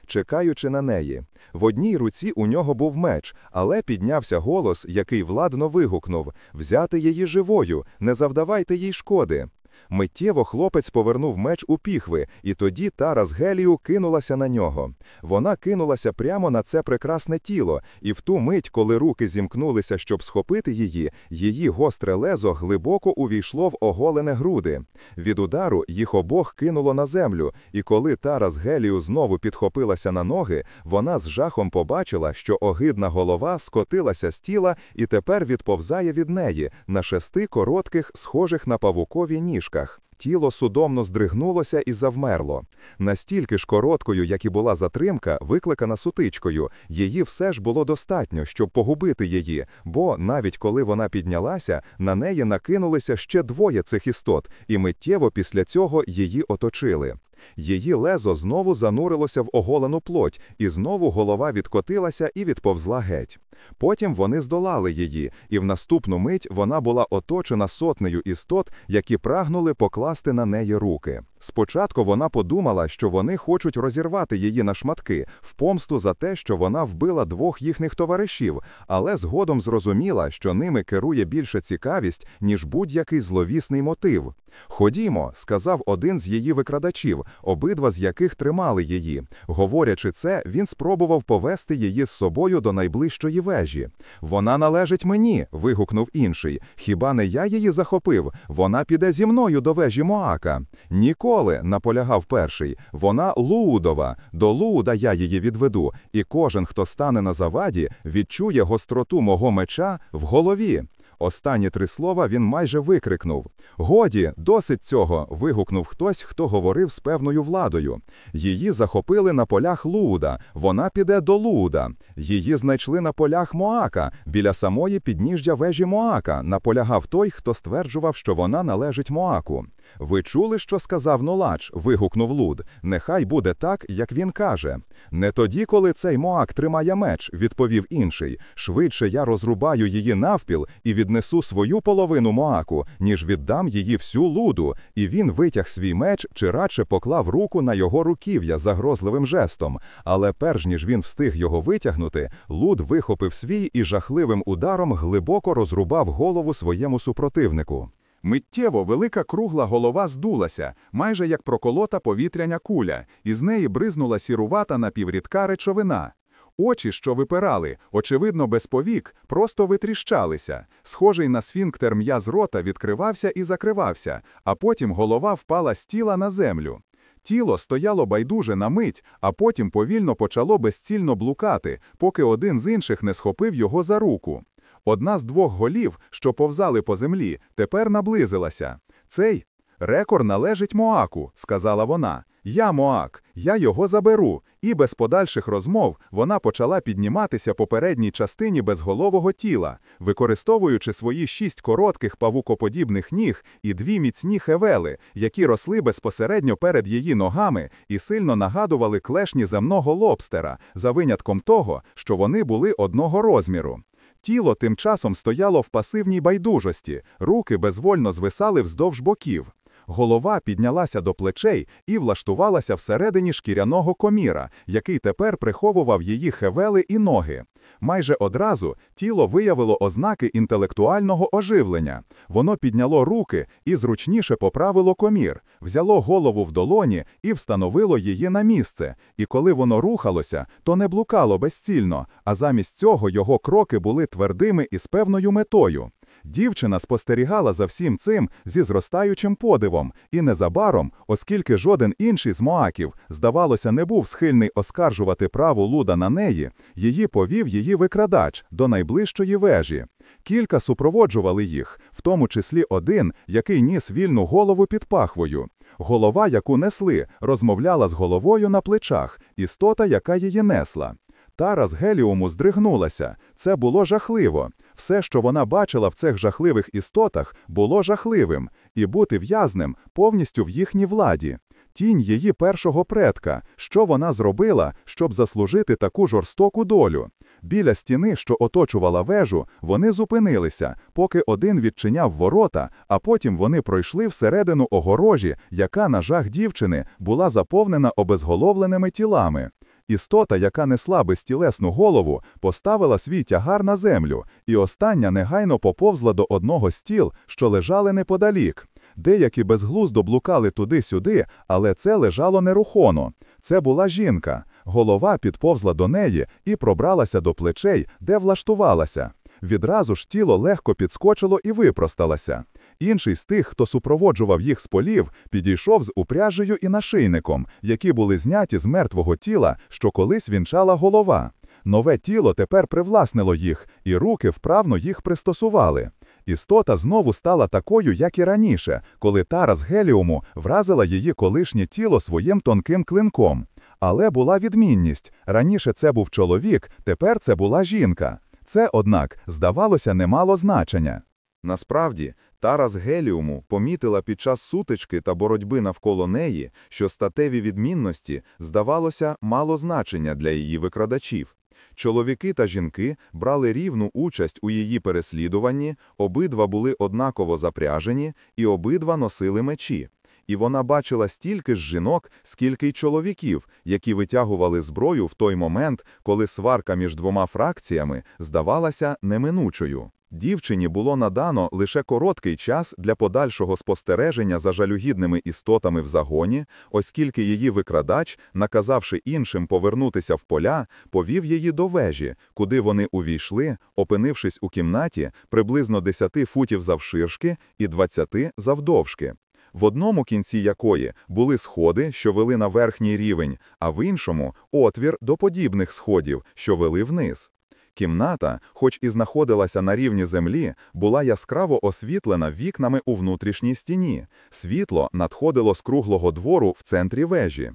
чекаючи на неї. В одній руці у нього був меч, але піднявся голос, який владно вигукнув взяти її живою, не завдавайте їй шкоди. Миттєво хлопець повернув меч у піхви, і тоді Тара з Гелію кинулася на нього. Вона кинулася прямо на це прекрасне тіло, і в ту мить, коли руки зімкнулися, щоб схопити її, її гостре лезо глибоко увійшло в оголене груди. Від удару їх обох кинуло на землю, і коли Тара з Гелію знову підхопилася на ноги, вона з жахом побачила, що огидна голова скотилася з тіла і тепер відповзає від неї на шести коротких, схожих на павукові ніжках. Тіло судомно здригнулося і завмерло. Настільки ж короткою, як і була затримка, викликана сутичкою, її все ж було достатньо, щоб погубити її, бо навіть коли вона піднялася, на неї накинулися ще двоє цих істот, і миттєво після цього її оточили. Її лезо знову занурилося в оголену плоть, і знову голова відкотилася і відповзла геть. Потім вони здолали її, і в наступну мить вона була оточена сотнею істот, які прагнули покласти на неї руки. Спочатку вона подумала, що вони хочуть розірвати її на шматки в помсту за те, що вона вбила двох їхніх товаришів, але згодом зрозуміла, що ними керує більше цікавість, ніж будь-який зловісний мотив. Ходімо, сказав один з її викрадачів, обидва з яких тримали її. Говорячи це, він спробував повести її з собою до найближчої вежі. Вона належить мені. вигукнув інший. Хіба не я її захопив? Вона піде зі мною до вежі Моака. Ніколи, наполягав перший. Вона Луудова. До Луда я її відведу, і кожен, хто стане на заваді, відчує гостроту мого меча в голові. Останні три слова він майже викрикнув. Годі, досить цього. вигукнув хтось, хто говорив з певною владою. Її захопили на полях Луда. Вона піде до Луда. Її знайшли на полях Моака, біля самої підніжжя вежі Моака. Наполягав той, хто стверджував, що вона належить Моаку. Ви чули, що сказав Нолач? вигукнув Луд. Нехай буде так, як він каже. Не тоді, коли цей Моак тримає меч, відповів інший. Швидше я розрубаю її навпіл і віднесу свою половину Моаку, ніж віддам її всю луду. І він витяг свій меч чи радше поклав руку на його руків'я загрозливим жестом. Але перш ніж він встиг його витягнути, Луд вихопив свій і жахливим ударом глибоко розрубав голову своєму супротивнику. Миттєво велика кругла голова здулася, майже як проколота повітряня куля, і з неї бризнула сірувата напіврідка речовина. Очі, що випирали, очевидно, без повік, просто витріщалися. Схожий на сфінктер м'яз рота відкривався і закривався, а потім голова впала з тіла на землю. Тіло стояло байдуже на мить, а потім повільно почало безцільно блукати, поки один з інших не схопив його за руку. Одна з двох голів, що повзали по землі, тепер наблизилася. Цей рекор належить Моаку, сказала вона. Я Моак, я його заберу. І без подальших розмов вона почала підніматися по передній частині безголового тіла, використовуючи свої шість коротких павукоподібних ніг і дві міцні хевели, які росли безпосередньо перед її ногами і сильно нагадували клешні земного лобстера, за винятком того, що вони були одного розміру. Тіло тим часом стояло в пасивній байдужості, руки безвольно звисали вздовж боків. Голова піднялася до плечей і влаштувалася всередині шкіряного коміра, який тепер приховував її хевели і ноги. Майже одразу тіло виявило ознаки інтелектуального оживлення. Воно підняло руки і зручніше поправило комір, взяло голову в долоні і встановило її на місце. І коли воно рухалося, то не блукало безцільно, а замість цього його кроки були твердими і з певною метою. Дівчина спостерігала за всім цим зі зростаючим подивом, і незабаром, оскільки жоден інший з Моаків, здавалося, не був схильний оскаржувати право луда на неї, її повів її викрадач до найближчої вежі. Кілька супроводжували їх, в тому числі один, який ніс вільну голову під пахвою. Голова, яку несли, розмовляла з головою на плечах, істота, яка її несла. Тара з Геліуму здригнулася. Це було жахливо. Все, що вона бачила в цих жахливих істотах, було жахливим, і бути в'язнем повністю в їхній владі. Тінь її першого предка, що вона зробила, щоб заслужити таку жорстоку долю. Біля стіни, що оточувала вежу, вони зупинилися, поки один відчиняв ворота, а потім вони пройшли всередину огорожі, яка, на жах дівчини, була заповнена обезголовленими тілами. Істота, яка несла безтілесну голову, поставила свій тягар на землю, і остання негайно поповзла до одного з тіл, що лежали неподалік. Деякі безглуздо блукали туди-сюди, але це лежало нерухомо. Це була жінка. Голова підповзла до неї і пробралася до плечей, де влаштувалася. Відразу ж тіло легко підскочило і випросталося. Інший з тих, хто супроводжував їх з полів, підійшов з упряжею і нашийником, які були зняті з мертвого тіла, що колись вінчала голова. Нове тіло тепер привласнило їх, і руки вправно їх пристосували. Істота знову стала такою, як і раніше, коли тара з геліуму вразила її колишнє тіло своїм тонким клинком. Але була відмінність. Раніше це був чоловік, тепер це була жінка. Це, однак, здавалося, не мало значення. Насправді, Тара з Геліуму помітила під час сутички та боротьби навколо неї, що статеві відмінності, здавалося, мало значення для її викрадачів. Чоловіки та жінки брали рівну участь у її переслідуванні, обидва були однаково запряжені і обидва носили мечі. І вона бачила стільки ж жінок, скільки й чоловіків, які витягували зброю в той момент, коли сварка між двома фракціями здавалася неминучою. Дівчині було надано лише короткий час для подальшого спостереження за жалюгідними істотами в загоні, оскільки її викрадач, наказавши іншим повернутися в поля, повів її до вежі, куди вони увійшли, опинившись у кімнаті приблизно 10 футів завширшки і 20 завдовжки. В одному кінці якої були сходи, що вели на верхній рівень, а в іншому отвір до подібних сходів, що вели вниз. Кімната, хоч і знаходилася на рівні землі, була яскраво освітлена вікнами у внутрішній стіні. Світло надходило з круглого двору в центрі вежі.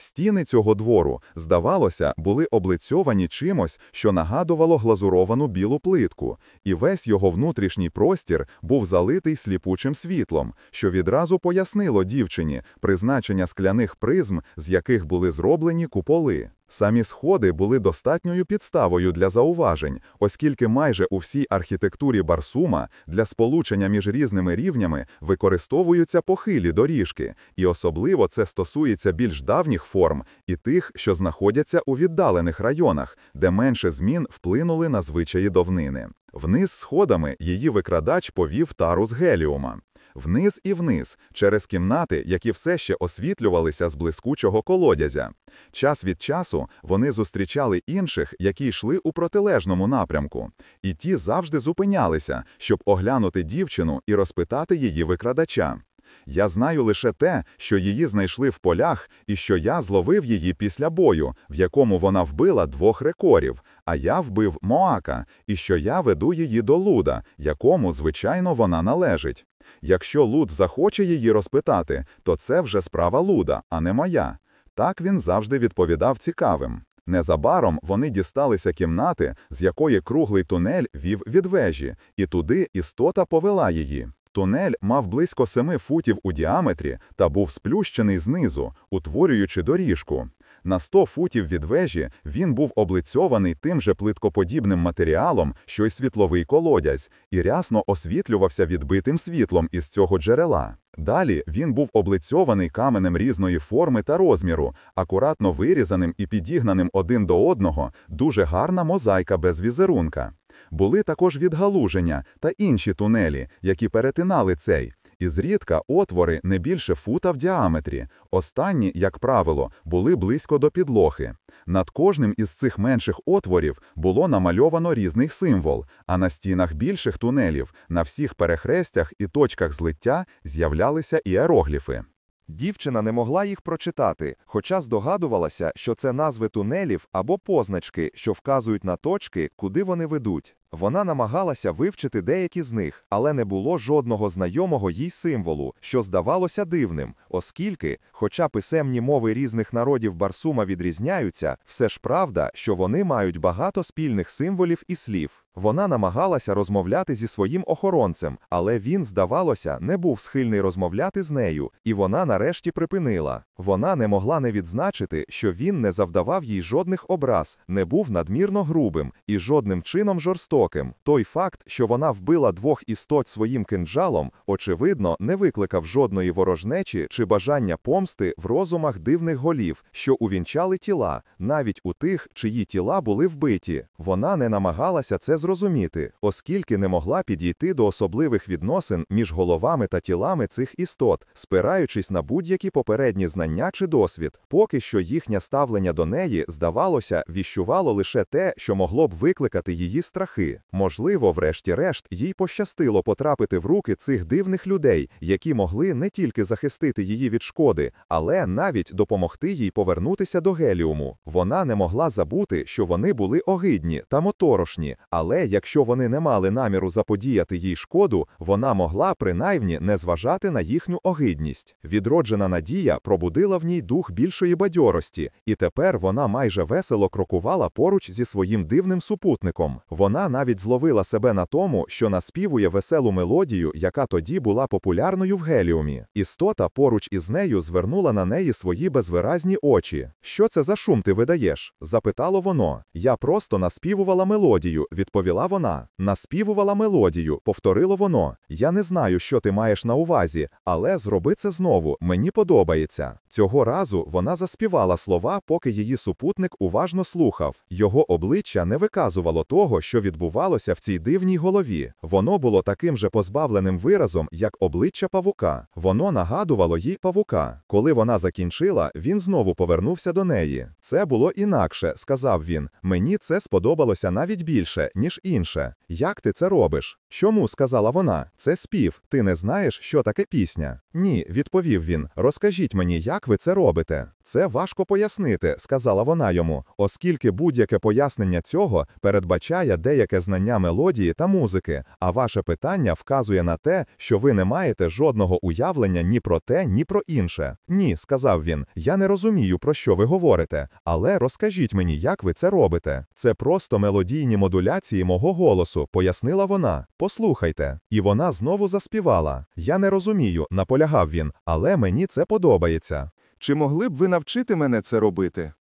Стіни цього двору, здавалося, були облицьовані чимось, що нагадувало глазуровану білу плитку, і весь його внутрішній простір був залитий сліпучим світлом, що відразу пояснило дівчині призначення скляних призм, з яких були зроблені куполи. Самі сходи були достатньою підставою для зауважень, оскільки майже у всій архітектурі Барсума для сполучення між різними рівнями використовуються похилі доріжки, і особливо це стосується більш давніх форм і тих, що знаходяться у віддалених районах, де менше змін вплинули на звичаї довнини. Вниз сходами її викрадач повів тару з геліума. Вниз і вниз, через кімнати, які все ще освітлювалися з блискучого колодязя. Час від часу вони зустрічали інших, які йшли у протилежному напрямку, і ті завжди зупинялися, щоб оглянути дівчину і розпитати її викрадача. Я знаю лише те, що її знайшли в полях, і що я зловив її після бою, в якому вона вбила двох рекорів, а я вбив Моака, і що я веду її до Луда, якому, звичайно, вона належить. Якщо Луд захоче її розпитати, то це вже справа Луда, а не моя. Так він завжди відповідав цікавим. Незабаром вони дісталися кімнати, з якої круглий тунель вів від вежі, і туди істота повела її. Тунель мав близько семи футів у діаметрі та був сплющений знизу, утворюючи доріжку. На 100 футів від вежі він був облицьований тим же плиткоподібним матеріалом, що й світловий колодязь, і рясно освітлювався відбитим світлом із цього джерела. Далі він був облицьований каменем різної форми та розміру, акуратно вирізаним і підігнаним один до одного, дуже гарна мозаїка без візерунка. Були також відгалуження та інші тунелі, які перетинали цей, і зрідка отвори не більше фута в діаметрі. Останні, як правило, були близько до підлоги. Над кожним із цих менших отворів було намальовано різний символ, а на стінах більших тунелів, на всіх перехрестях і точках злиття з'являлися іерогліфи. Дівчина не могла їх прочитати, хоча здогадувалася, що це назви тунелів або позначки, що вказують на точки, куди вони ведуть. Вона намагалася вивчити деякі з них, але не було жодного знайомого їй символу, що здавалося дивним, оскільки, хоча писемні мови різних народів Барсума відрізняються, все ж правда, що вони мають багато спільних символів і слів. Вона намагалася розмовляти зі своїм охоронцем, але він, здавалося, не був схильний розмовляти з нею, і вона нарешті припинила. Вона не могла не відзначити, що він не завдавав їй жодних образ, не був надмірно грубим і жодним чином жорстоким. Жорстоким. Той факт, що вона вбила двох істот своїм кинджалом, очевидно, не викликав жодної ворожнечі чи бажання помсти в розумах дивних голів, що увінчали тіла, навіть у тих, чиї тіла були вбиті. Вона не намагалася це зрозуміти, оскільки не могла підійти до особливих відносин між головами та тілами цих істот, спираючись на будь-які попередні знання чи досвід, поки що їхнє ставлення до неї, здавалося, віщувало лише те, що могло б викликати її страхи. Можливо, врешті-решт, їй пощастило потрапити в руки цих дивних людей, які могли не тільки захистити її від шкоди, але навіть допомогти їй повернутися до геліуму. Вона не могла забути, що вони були огидні та моторошні, але якщо вони не мали наміру заподіяти їй шкоду, вона могла принаймні не зважати на їхню огидність. Відроджена надія пробудила в ній дух більшої бадьорості, і тепер вона майже весело крокувала поруч зі своїм дивним супутником. Вона навіть зловила себе на тому, що наспівує веселу мелодію, яка тоді була популярною в геліумі. Істота поруч із нею звернула на неї свої безвиразні очі. Що це за шум ти видаєш? запитало воно. Я просто наспівувала мелодію, відповіла вона. Наспівувала мелодію, повторило воно. Я не знаю, що ти маєш на увазі, але зроби це знову. Мені подобається. Цього разу вона заспівала слова, поки її супутник уважно слухав. Його обличчя не виказувало того, що відбувалося в цій дивній голові. Воно було таким же позбавленим виразом, як обличчя павука. Воно нагадувало їй павука. Коли вона закінчила, він знову повернувся до неї. Це було інакше, сказав він. Мені це сподобалося навіть більше, ніж інше. Як ти це робиш? Чому, сказала вона, це спів. Ти не знаєш, що таке пісня? Ні, відповів він. Розкажіть мені, як ви це робите. Це важко пояснити, сказала вона йому, оскільки будь-яке пояснення цього передбачає деяке знання мелодії та музики, а ваше питання вказує на те, що ви не маєте жодного уявлення ні про те, ні про інше. Ні, сказав він, я не розумію, про що ви говорите, але розкажіть мені, як ви це робите. Це просто мелодійні модуляції мого голосу, пояснила вона. Послухайте. І вона знову заспівала. Я не розумію, наполягав він, але мені це подобається. Чи могли б ви навчити мене це робити?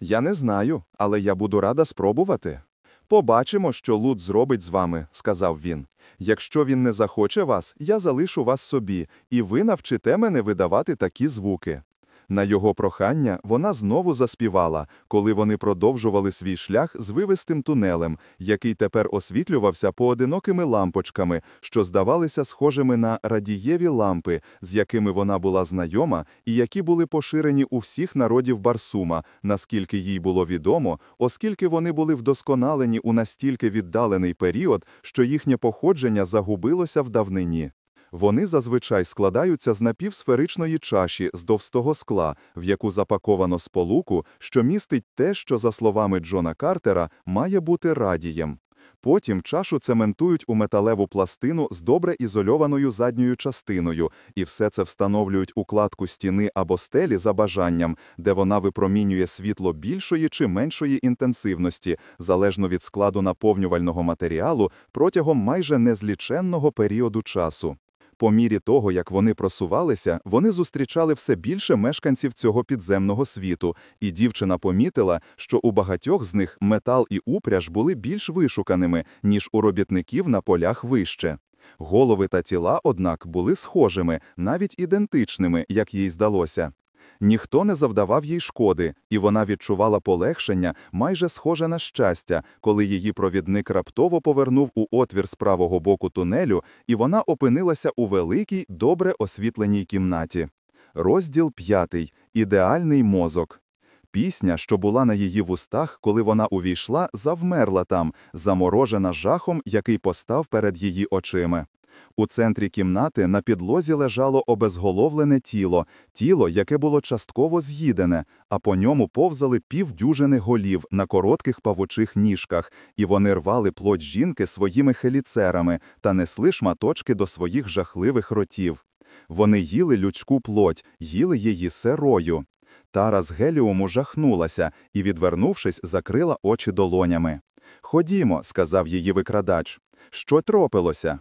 Я не знаю, але я буду рада спробувати. Побачимо, що Лут зробить з вами, сказав він. Якщо він не захоче вас, я залишу вас собі, і ви навчите мене видавати такі звуки. На його прохання вона знову заспівала, коли вони продовжували свій шлях з вивистим тунелем, який тепер освітлювався поодинокими лампочками, що здавалися схожими на радієві лампи, з якими вона була знайома, і які були поширені у всіх народів Барсума, наскільки їй було відомо, оскільки вони були вдосконалені у настільки віддалений період, що їхнє походження загубилося в давнині. Вони зазвичай складаються з напівсферичної чаші з товстого скла, в яку запаковано сполуку, що містить те, що, за словами Джона Картера, має бути радієм. Потім чашу цементують у металеву пластину з добре ізольованою задньою частиною, і все це встановлюють у кладку стіни або стелі за бажанням, де вона випромінює світло більшої чи меншої інтенсивності, залежно від складу наповнювального матеріалу протягом майже незліченного періоду часу. По мірі того, як вони просувалися, вони зустрічали все більше мешканців цього підземного світу, і дівчина помітила, що у багатьох з них метал і упряж були більш вишуканими, ніж у робітників на полях вище. Голови та тіла, однак, були схожими, навіть ідентичними, як їй здалося. Ніхто не завдавав їй шкоди, і вона відчувала полегшення, майже схоже на щастя, коли її провідник раптово повернув у отвір з правого боку тунелю, і вона опинилася у великій, добре освітленій кімнаті. Розділ п'ятий. Ідеальний мозок. Пісня, що була на її вустах, коли вона увійшла, завмерла там, заморожена жахом, який постав перед її очима. У центрі кімнати на підлозі лежало обезголовлене тіло, тіло, яке було частково з'їдене, а по ньому повзали півдюжини голів на коротких павучих ніжках, і вони рвали плоть жінки своїми хеліцерами та несли шматочки до своїх жахливих ротів. Вони їли людську плоть, їли її сирою. Тара з геліуму жахнулася і, відвернувшись, закрила очі долонями. Ходімо, сказав її викрадач. Що тропилося?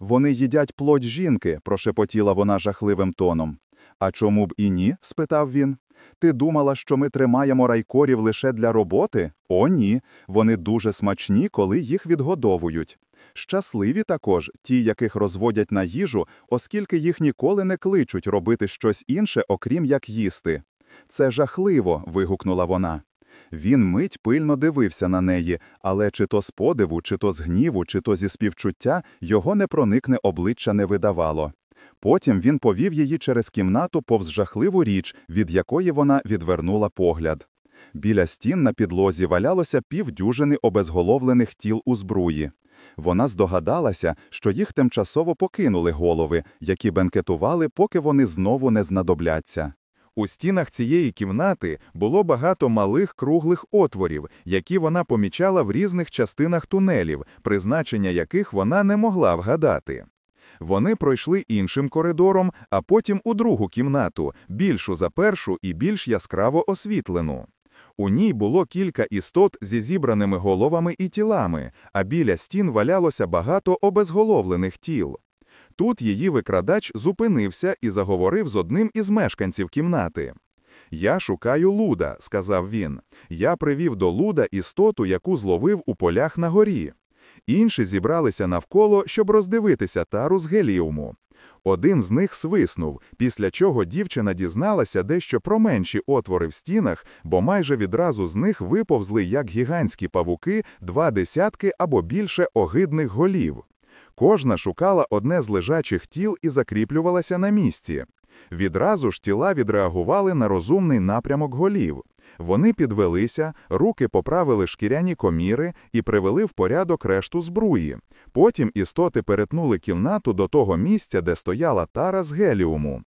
Вони їдять плоть жінки, прошепотіла вона жахливим тоном. А чому б і ні? спитав він. Ти думала, що ми тримаємо райкорів лише для роботи? О, ні. Вони дуже смачні, коли їх відгодовують. Щасливі також ті, яких розводять на їжу, оскільки їх ніколи не кличуть робити щось інше, окрім як їсти. Це жахливо. вигукнула вона. Він мить пильно дивився на неї, але чи то з подиву, чи то з гніву, чи то зі співчуття його непроникне обличчя не видавало. Потім він повів її через кімнату повз жахливу річ, від якої вона відвернула погляд. Біля стін на підлозі валялося півдюжини обезголовлених тіл у збруї. Вона здогадалася, що їх тимчасово покинули голови, які бенкетували, поки вони знову не знадобляться. У стінах цієї кімнати було багато малих круглих отворів, які вона помічала в різних частинах тунелів, призначення яких вона не могла вгадати. Вони пройшли іншим коридором, а потім у другу кімнату, більшу за першу і більш яскраво освітлену. У ній було кілька істот зі зібраними головами і тілами, а біля стін валялося багато обезголовлених тіл. Тут її викрадач зупинився і заговорив з одним із мешканців кімнати. Я шукаю Луда, сказав він. Я привів до Луда істоту, яку зловив у полях на горі. Інші зібралися навколо, щоб роздивитися тару з геліуму. Один з них свиснув, після чого дівчина дізналася дещо про менші отвори в стінах, бо майже відразу з них виповзли як гігантські павуки два десятки або більше огидних голів. Кожна шукала одне з лежачих тіл і закріплювалася на місці. Відразу ж тіла відреагували на розумний напрямок голів. Вони підвелися, руки поправили шкіряні коміри і привели в порядок решту збруї. Потім істоти перетнули кімнату до того місця, де стояла тара з геліуму.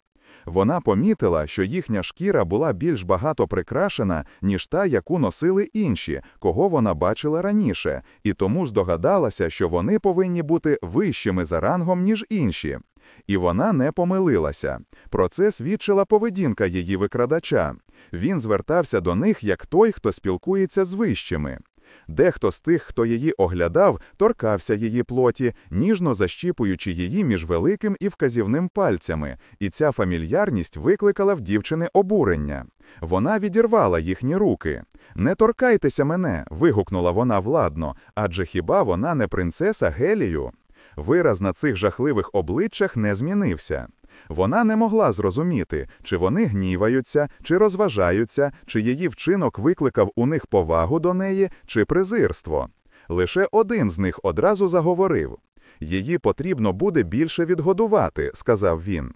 Вона помітила, що їхня шкіра була більш багато прикрашена, ніж та, яку носили інші, кого вона бачила раніше, і тому здогадалася, що вони повинні бути вищими за рангом, ніж інші. І вона не помилилася. Про це свідчила поведінка її викрадача. Він звертався до них як той, хто спілкується з вищими. Дехто з тих, хто її оглядав, торкався її плоті, ніжно защіпуючи її між великим і вказівним пальцями, і ця фамільярність викликала в дівчини обурення. Вона відірвала їхні руки. Не торкайтеся мене. вигукнула вона владно, адже хіба вона не принцеса Гелію? Вираз на цих жахливих обличчях не змінився. Вона не могла зрозуміти, чи вони гніваються, чи розважаються, чи її вчинок викликав у них повагу до неї, чи презирство. Лише один з них одразу заговорив її потрібно буде більше відгодувати, сказав він.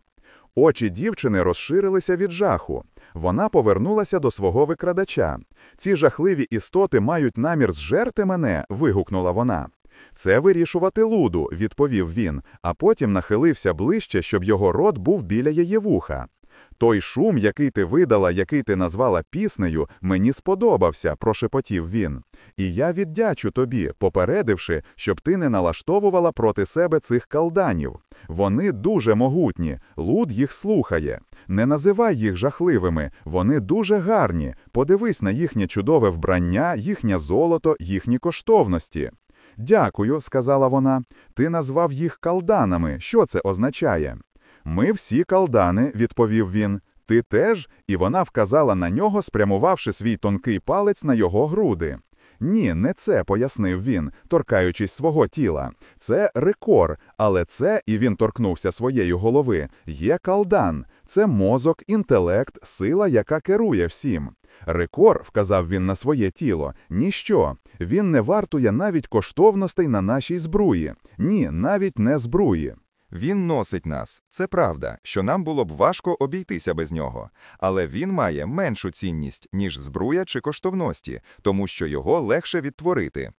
Очі дівчини розширилися від жаху. Вона повернулася до свого викрадача. Ці жахливі істоти мають намір зжерти мене. вигукнула вона. Це вирішувати Луду, відповів він, а потім нахилився ближче, щоб його рот був біля її вуха. Той шум, який ти видала, який ти назвала піснею, мені сподобався, прошепотів він. І я віддячу тобі, попередивши, щоб ти не налаштовувала проти себе цих калданів. Вони дуже могутні, луд їх слухає. Не називай їх жахливими, вони дуже гарні. Подивись на їхнє чудове вбрання, їхнє золото, їхні коштовності. Дякую, сказала вона. Ти назвав їх калданами. Що це означає? Ми всі калдани, відповів він. Ти теж? І вона вказала на нього, спрямувавши свій тонкий палець на його груди. Ні, не це, пояснив він, торкаючись свого тіла. Це рекор, але це, і він торкнувся своєї голови, є калдан. Це мозок, інтелект, сила, яка керує всім. Рекор, вказав він на своє тіло, ніщо. Він не вартує навіть коштовностей на нашій збруї. Ні, навіть не збруї. Він носить нас. Це правда, що нам було б важко обійтися без нього. Але він має меншу цінність, ніж збруя чи коштовності, тому що його легше відтворити.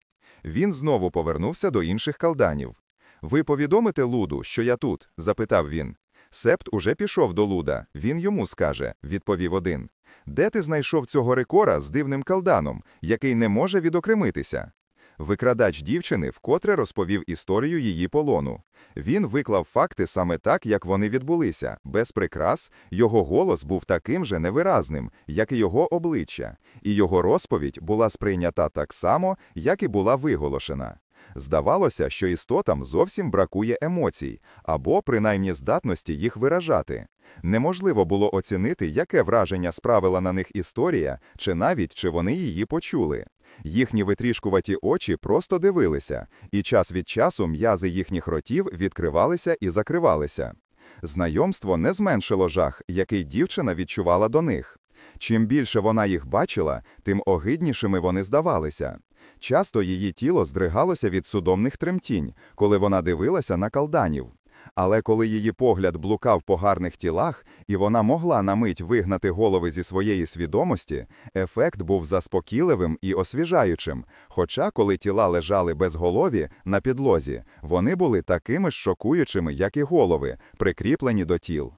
Він знову повернувся до інших калданів. Ви повідомите Луду, що я тут? запитав він. Септ уже пішов до Луда, він йому скаже, відповів один. Де ти знайшов цього рекора з дивним калданом, який не може відокремитися? Викрадач дівчини вкотре розповів історію її полону. Він виклав факти саме так, як вони відбулися, без прикрас, його голос був таким же невиразним, як і його обличчя, і його розповідь була сприйнята так само, як і була виголошена. Здавалося, що істотам зовсім бракує емоцій, або принаймні здатності їх виражати. Неможливо було оцінити, яке враження справила на них історія, чи навіть чи вони її почули. Їхні витрішкуваті очі просто дивилися, і час від часу м'язи їхніх ротів відкривалися і закривалися. Знайомство не зменшило жах, який дівчина відчувала до них. Чим більше вона їх бачила, тим огиднішими вони здавалися. Часто її тіло здригалося від судомних тремтінь, коли вона дивилася на калданів. Але коли її погляд блукав по гарних тілах, і вона могла на мить вигнати голови зі своєї свідомості, ефект був заспокійливим і освіжаючим. Хоча, коли тіла лежали безголові на підлозі, вони були такими ж шокуючими, як і голови, прикріплені до тіл.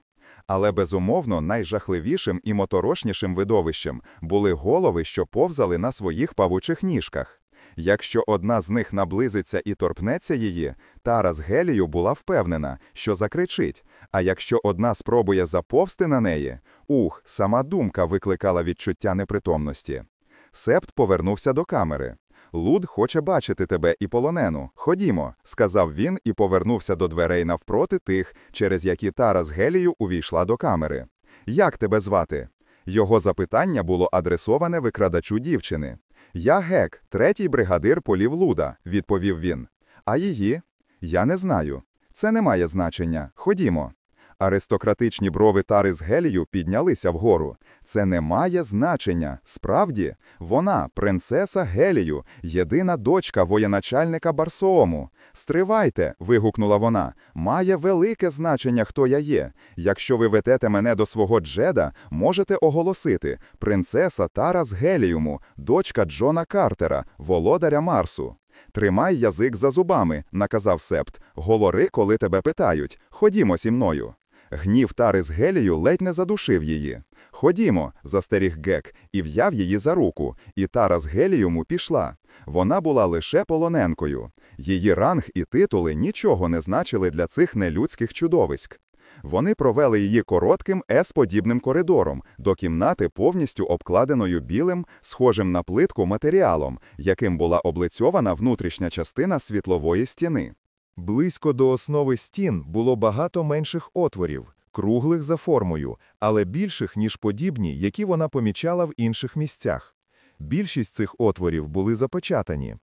Але безумовно найжахливішим і моторошнішим видовищем були голови, що повзали на своїх павучих ніжках. Якщо одна з них наблизиться і торпнеться її, Тара з Гелію була впевнена, що закричить. А якщо одна спробує заповзти на неї, ух, сама думка викликала відчуття непритомності. Септ повернувся до камери. Луд хоче бачити тебе і полонену. Ходімо, сказав він і повернувся до дверей навпроти тих, через які Тара з Гелію увійшла до камери. Як тебе звати? Його запитання було адресоване викрадачу дівчини. Я гек, третій бригадир полів Луда, відповів він. А її? Я не знаю. Це не має значення. Ходімо. Аристократичні брови Тари з Гелію піднялися вгору. Це не має значення. Справді, вона, принцеса Гелію, єдина дочка воєначальника Барсоому. Стривайте, вигукнула вона. Має велике значення, хто я є. Якщо ви ведете мене до свого Джеда, можете оголосити принцеса Тара з Геліуму, дочка Джона Картера, володаря Марсу. Тримай язик за зубами, наказав Септ. Говори, коли тебе питають. Ходімо зі мною. Гнів Тари з Гелію ледь не задушив її. Ходімо, застеріг Гек, і в'яв її за руку, і Тара з Геліуму пішла. Вона була лише полоненкою. Її ранг і титули нічого не значили для цих нелюдських чудовиськ. Вони провели її коротким С-подібним коридором до кімнати, повністю обкладеною білим, схожим на плитку матеріалом, яким була облицьована внутрішня частина світлової стіни. Близько до основи стін було багато менших отворів, круглих за формою, але більших, ніж подібні, які вона помічала в інших місцях. Більшість цих отворів були запечатані.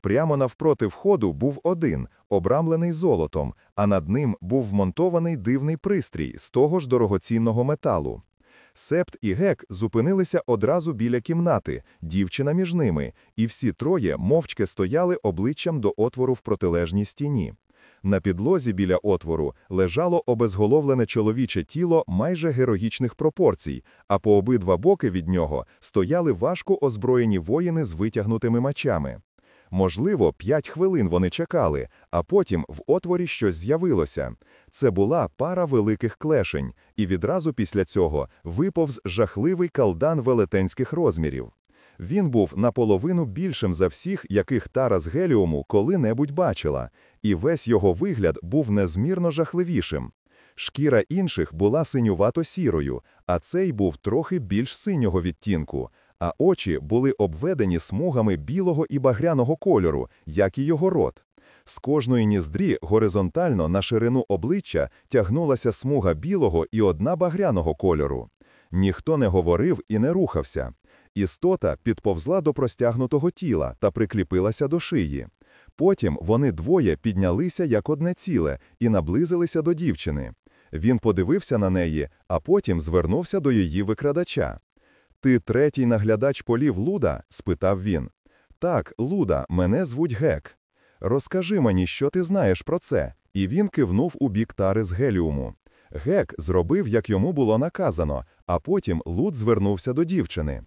Прямо навпроти входу був один, обрамлений золотом, а над ним був вмонтований дивний пристрій з того ж дорогоцінного металу. Септ і Гек зупинилися одразу біля кімнати, дівчина між ними, і всі троє мовчки стояли обличчям до отвору в протилежній стіні. На підлозі біля отвору лежало обезголовлене чоловіче тіло майже героїчних пропорцій, а по обидва боки від нього стояли важко озброєні воїни з витягнутими мечами. Можливо, п'ять хвилин вони чекали, а потім в отворі щось з'явилося. Це була пара великих клешень, і відразу після цього виповз жахливий калдан велетенських розмірів. Він був наполовину більшим за всіх, яких Тара з Геліуму коли-небудь бачила, і весь його вигляд був незмірно жахливішим. Шкіра інших була синювато-сірою, а цей був трохи більш синього відтінку, а очі були обведені смугами білого і багряного кольору, як і його рот. З кожної ніздрі горизонтально на ширину обличчя тягнулася смуга білого і одна багряного кольору. Ніхто не говорив і не рухався. Істота підповзла до простягнутого тіла та прикліпилася до шиї. Потім вони двоє піднялися як одне ціле і наблизилися до дівчини. Він подивився на неї, а потім звернувся до її викрадача. Ти третій наглядач полів Луда? спитав він. Так, Луда, мене звуть Гек. Розкажи мені, що ти знаєш про це. І він кивнув у бік тари з геліуму. Гек зробив, як йому було наказано, а потім Луд звернувся до дівчини.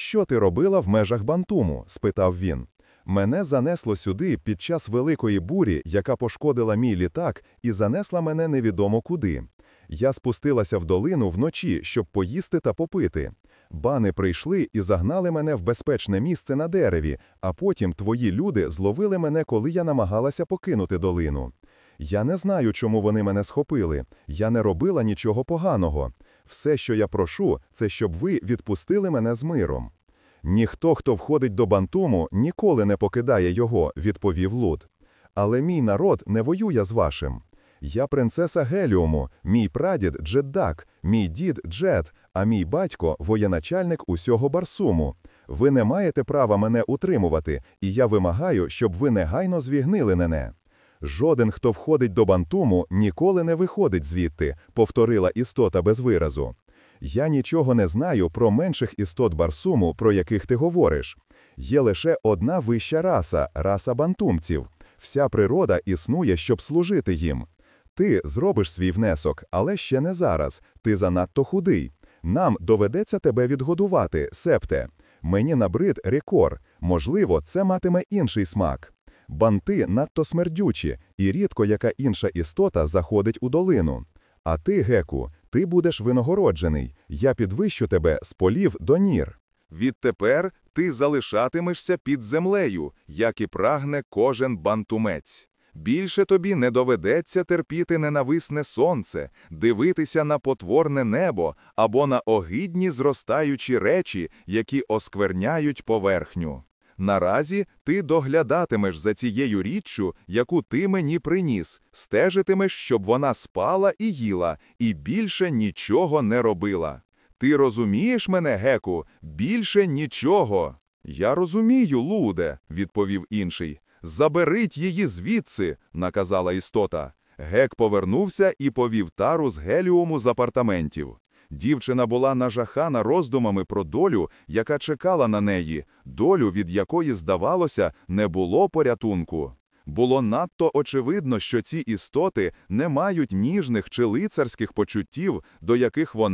Що ти робила в межах Бантуму? спитав він. Мене занесло сюди під час великої бурі, яка пошкодила мій літак, і занесла мене невідомо куди. Я спустилася в долину вночі, щоб поїсти та попити. Бани прийшли і загнали мене в безпечне місце на дереві, а потім твої люди зловили мене, коли я намагалася покинути долину. Я не знаю, чому вони мене схопили. Я не робила нічого поганого. Все, що я прошу, це щоб ви відпустили мене з миром. Ніхто, хто входить до Бантуму, ніколи не покидає його, відповів Лут. Але мій народ не воює з вашим. Я принцеса Геліуму, мій прадід Джеддак, мій дід Джед, а мій батько воєначальник усього Барсуму. Ви не маєте права мене утримувати, і я вимагаю, щоб ви негайно звігнили мене. Жоден, хто входить до Бантуму, ніколи не виходить звідти, повторила істота без виразу. Я нічого не знаю про менших істот Барсуму, про яких ти говориш. Є лише одна вища раса раса бантумців. Вся природа існує, щоб служити їм. Ти зробиш свій внесок, але ще не зараз. Ти занадто худий. Нам доведеться тебе відгодувати, септе. Мені набрид рекор. Можливо, це матиме інший смак. Банти надто смердючі, і рідко яка інша істота заходить у долину. А ти, Геку, ти будеш винагороджений. Я підвищу тебе з полів до нір. Відтепер ти залишатимешся під землею, як і прагне кожен бантумець. Більше тобі не доведеться терпіти ненависне сонце, дивитися на потворне небо або на огидні зростаючі речі, які оскверняють поверхню. Наразі ти доглядатимеш за цією річчю, яку ти мені приніс, стежитимеш, щоб вона спала і їла, і більше нічого не робила. Ти розумієш мене, Геку? Більше нічого. Я розумію, Луде, відповів інший. Заберіть її звідси, наказала істота. Гек повернувся і повів тару з геліуму з апартаментів. Дівчина була нажахана роздумами про долю, яка чекала на неї, долю, від якої, здавалося, не було порятунку. Було надто очевидно, що ці істоти не мають ніжних чи лицарських почуттів, до яких вона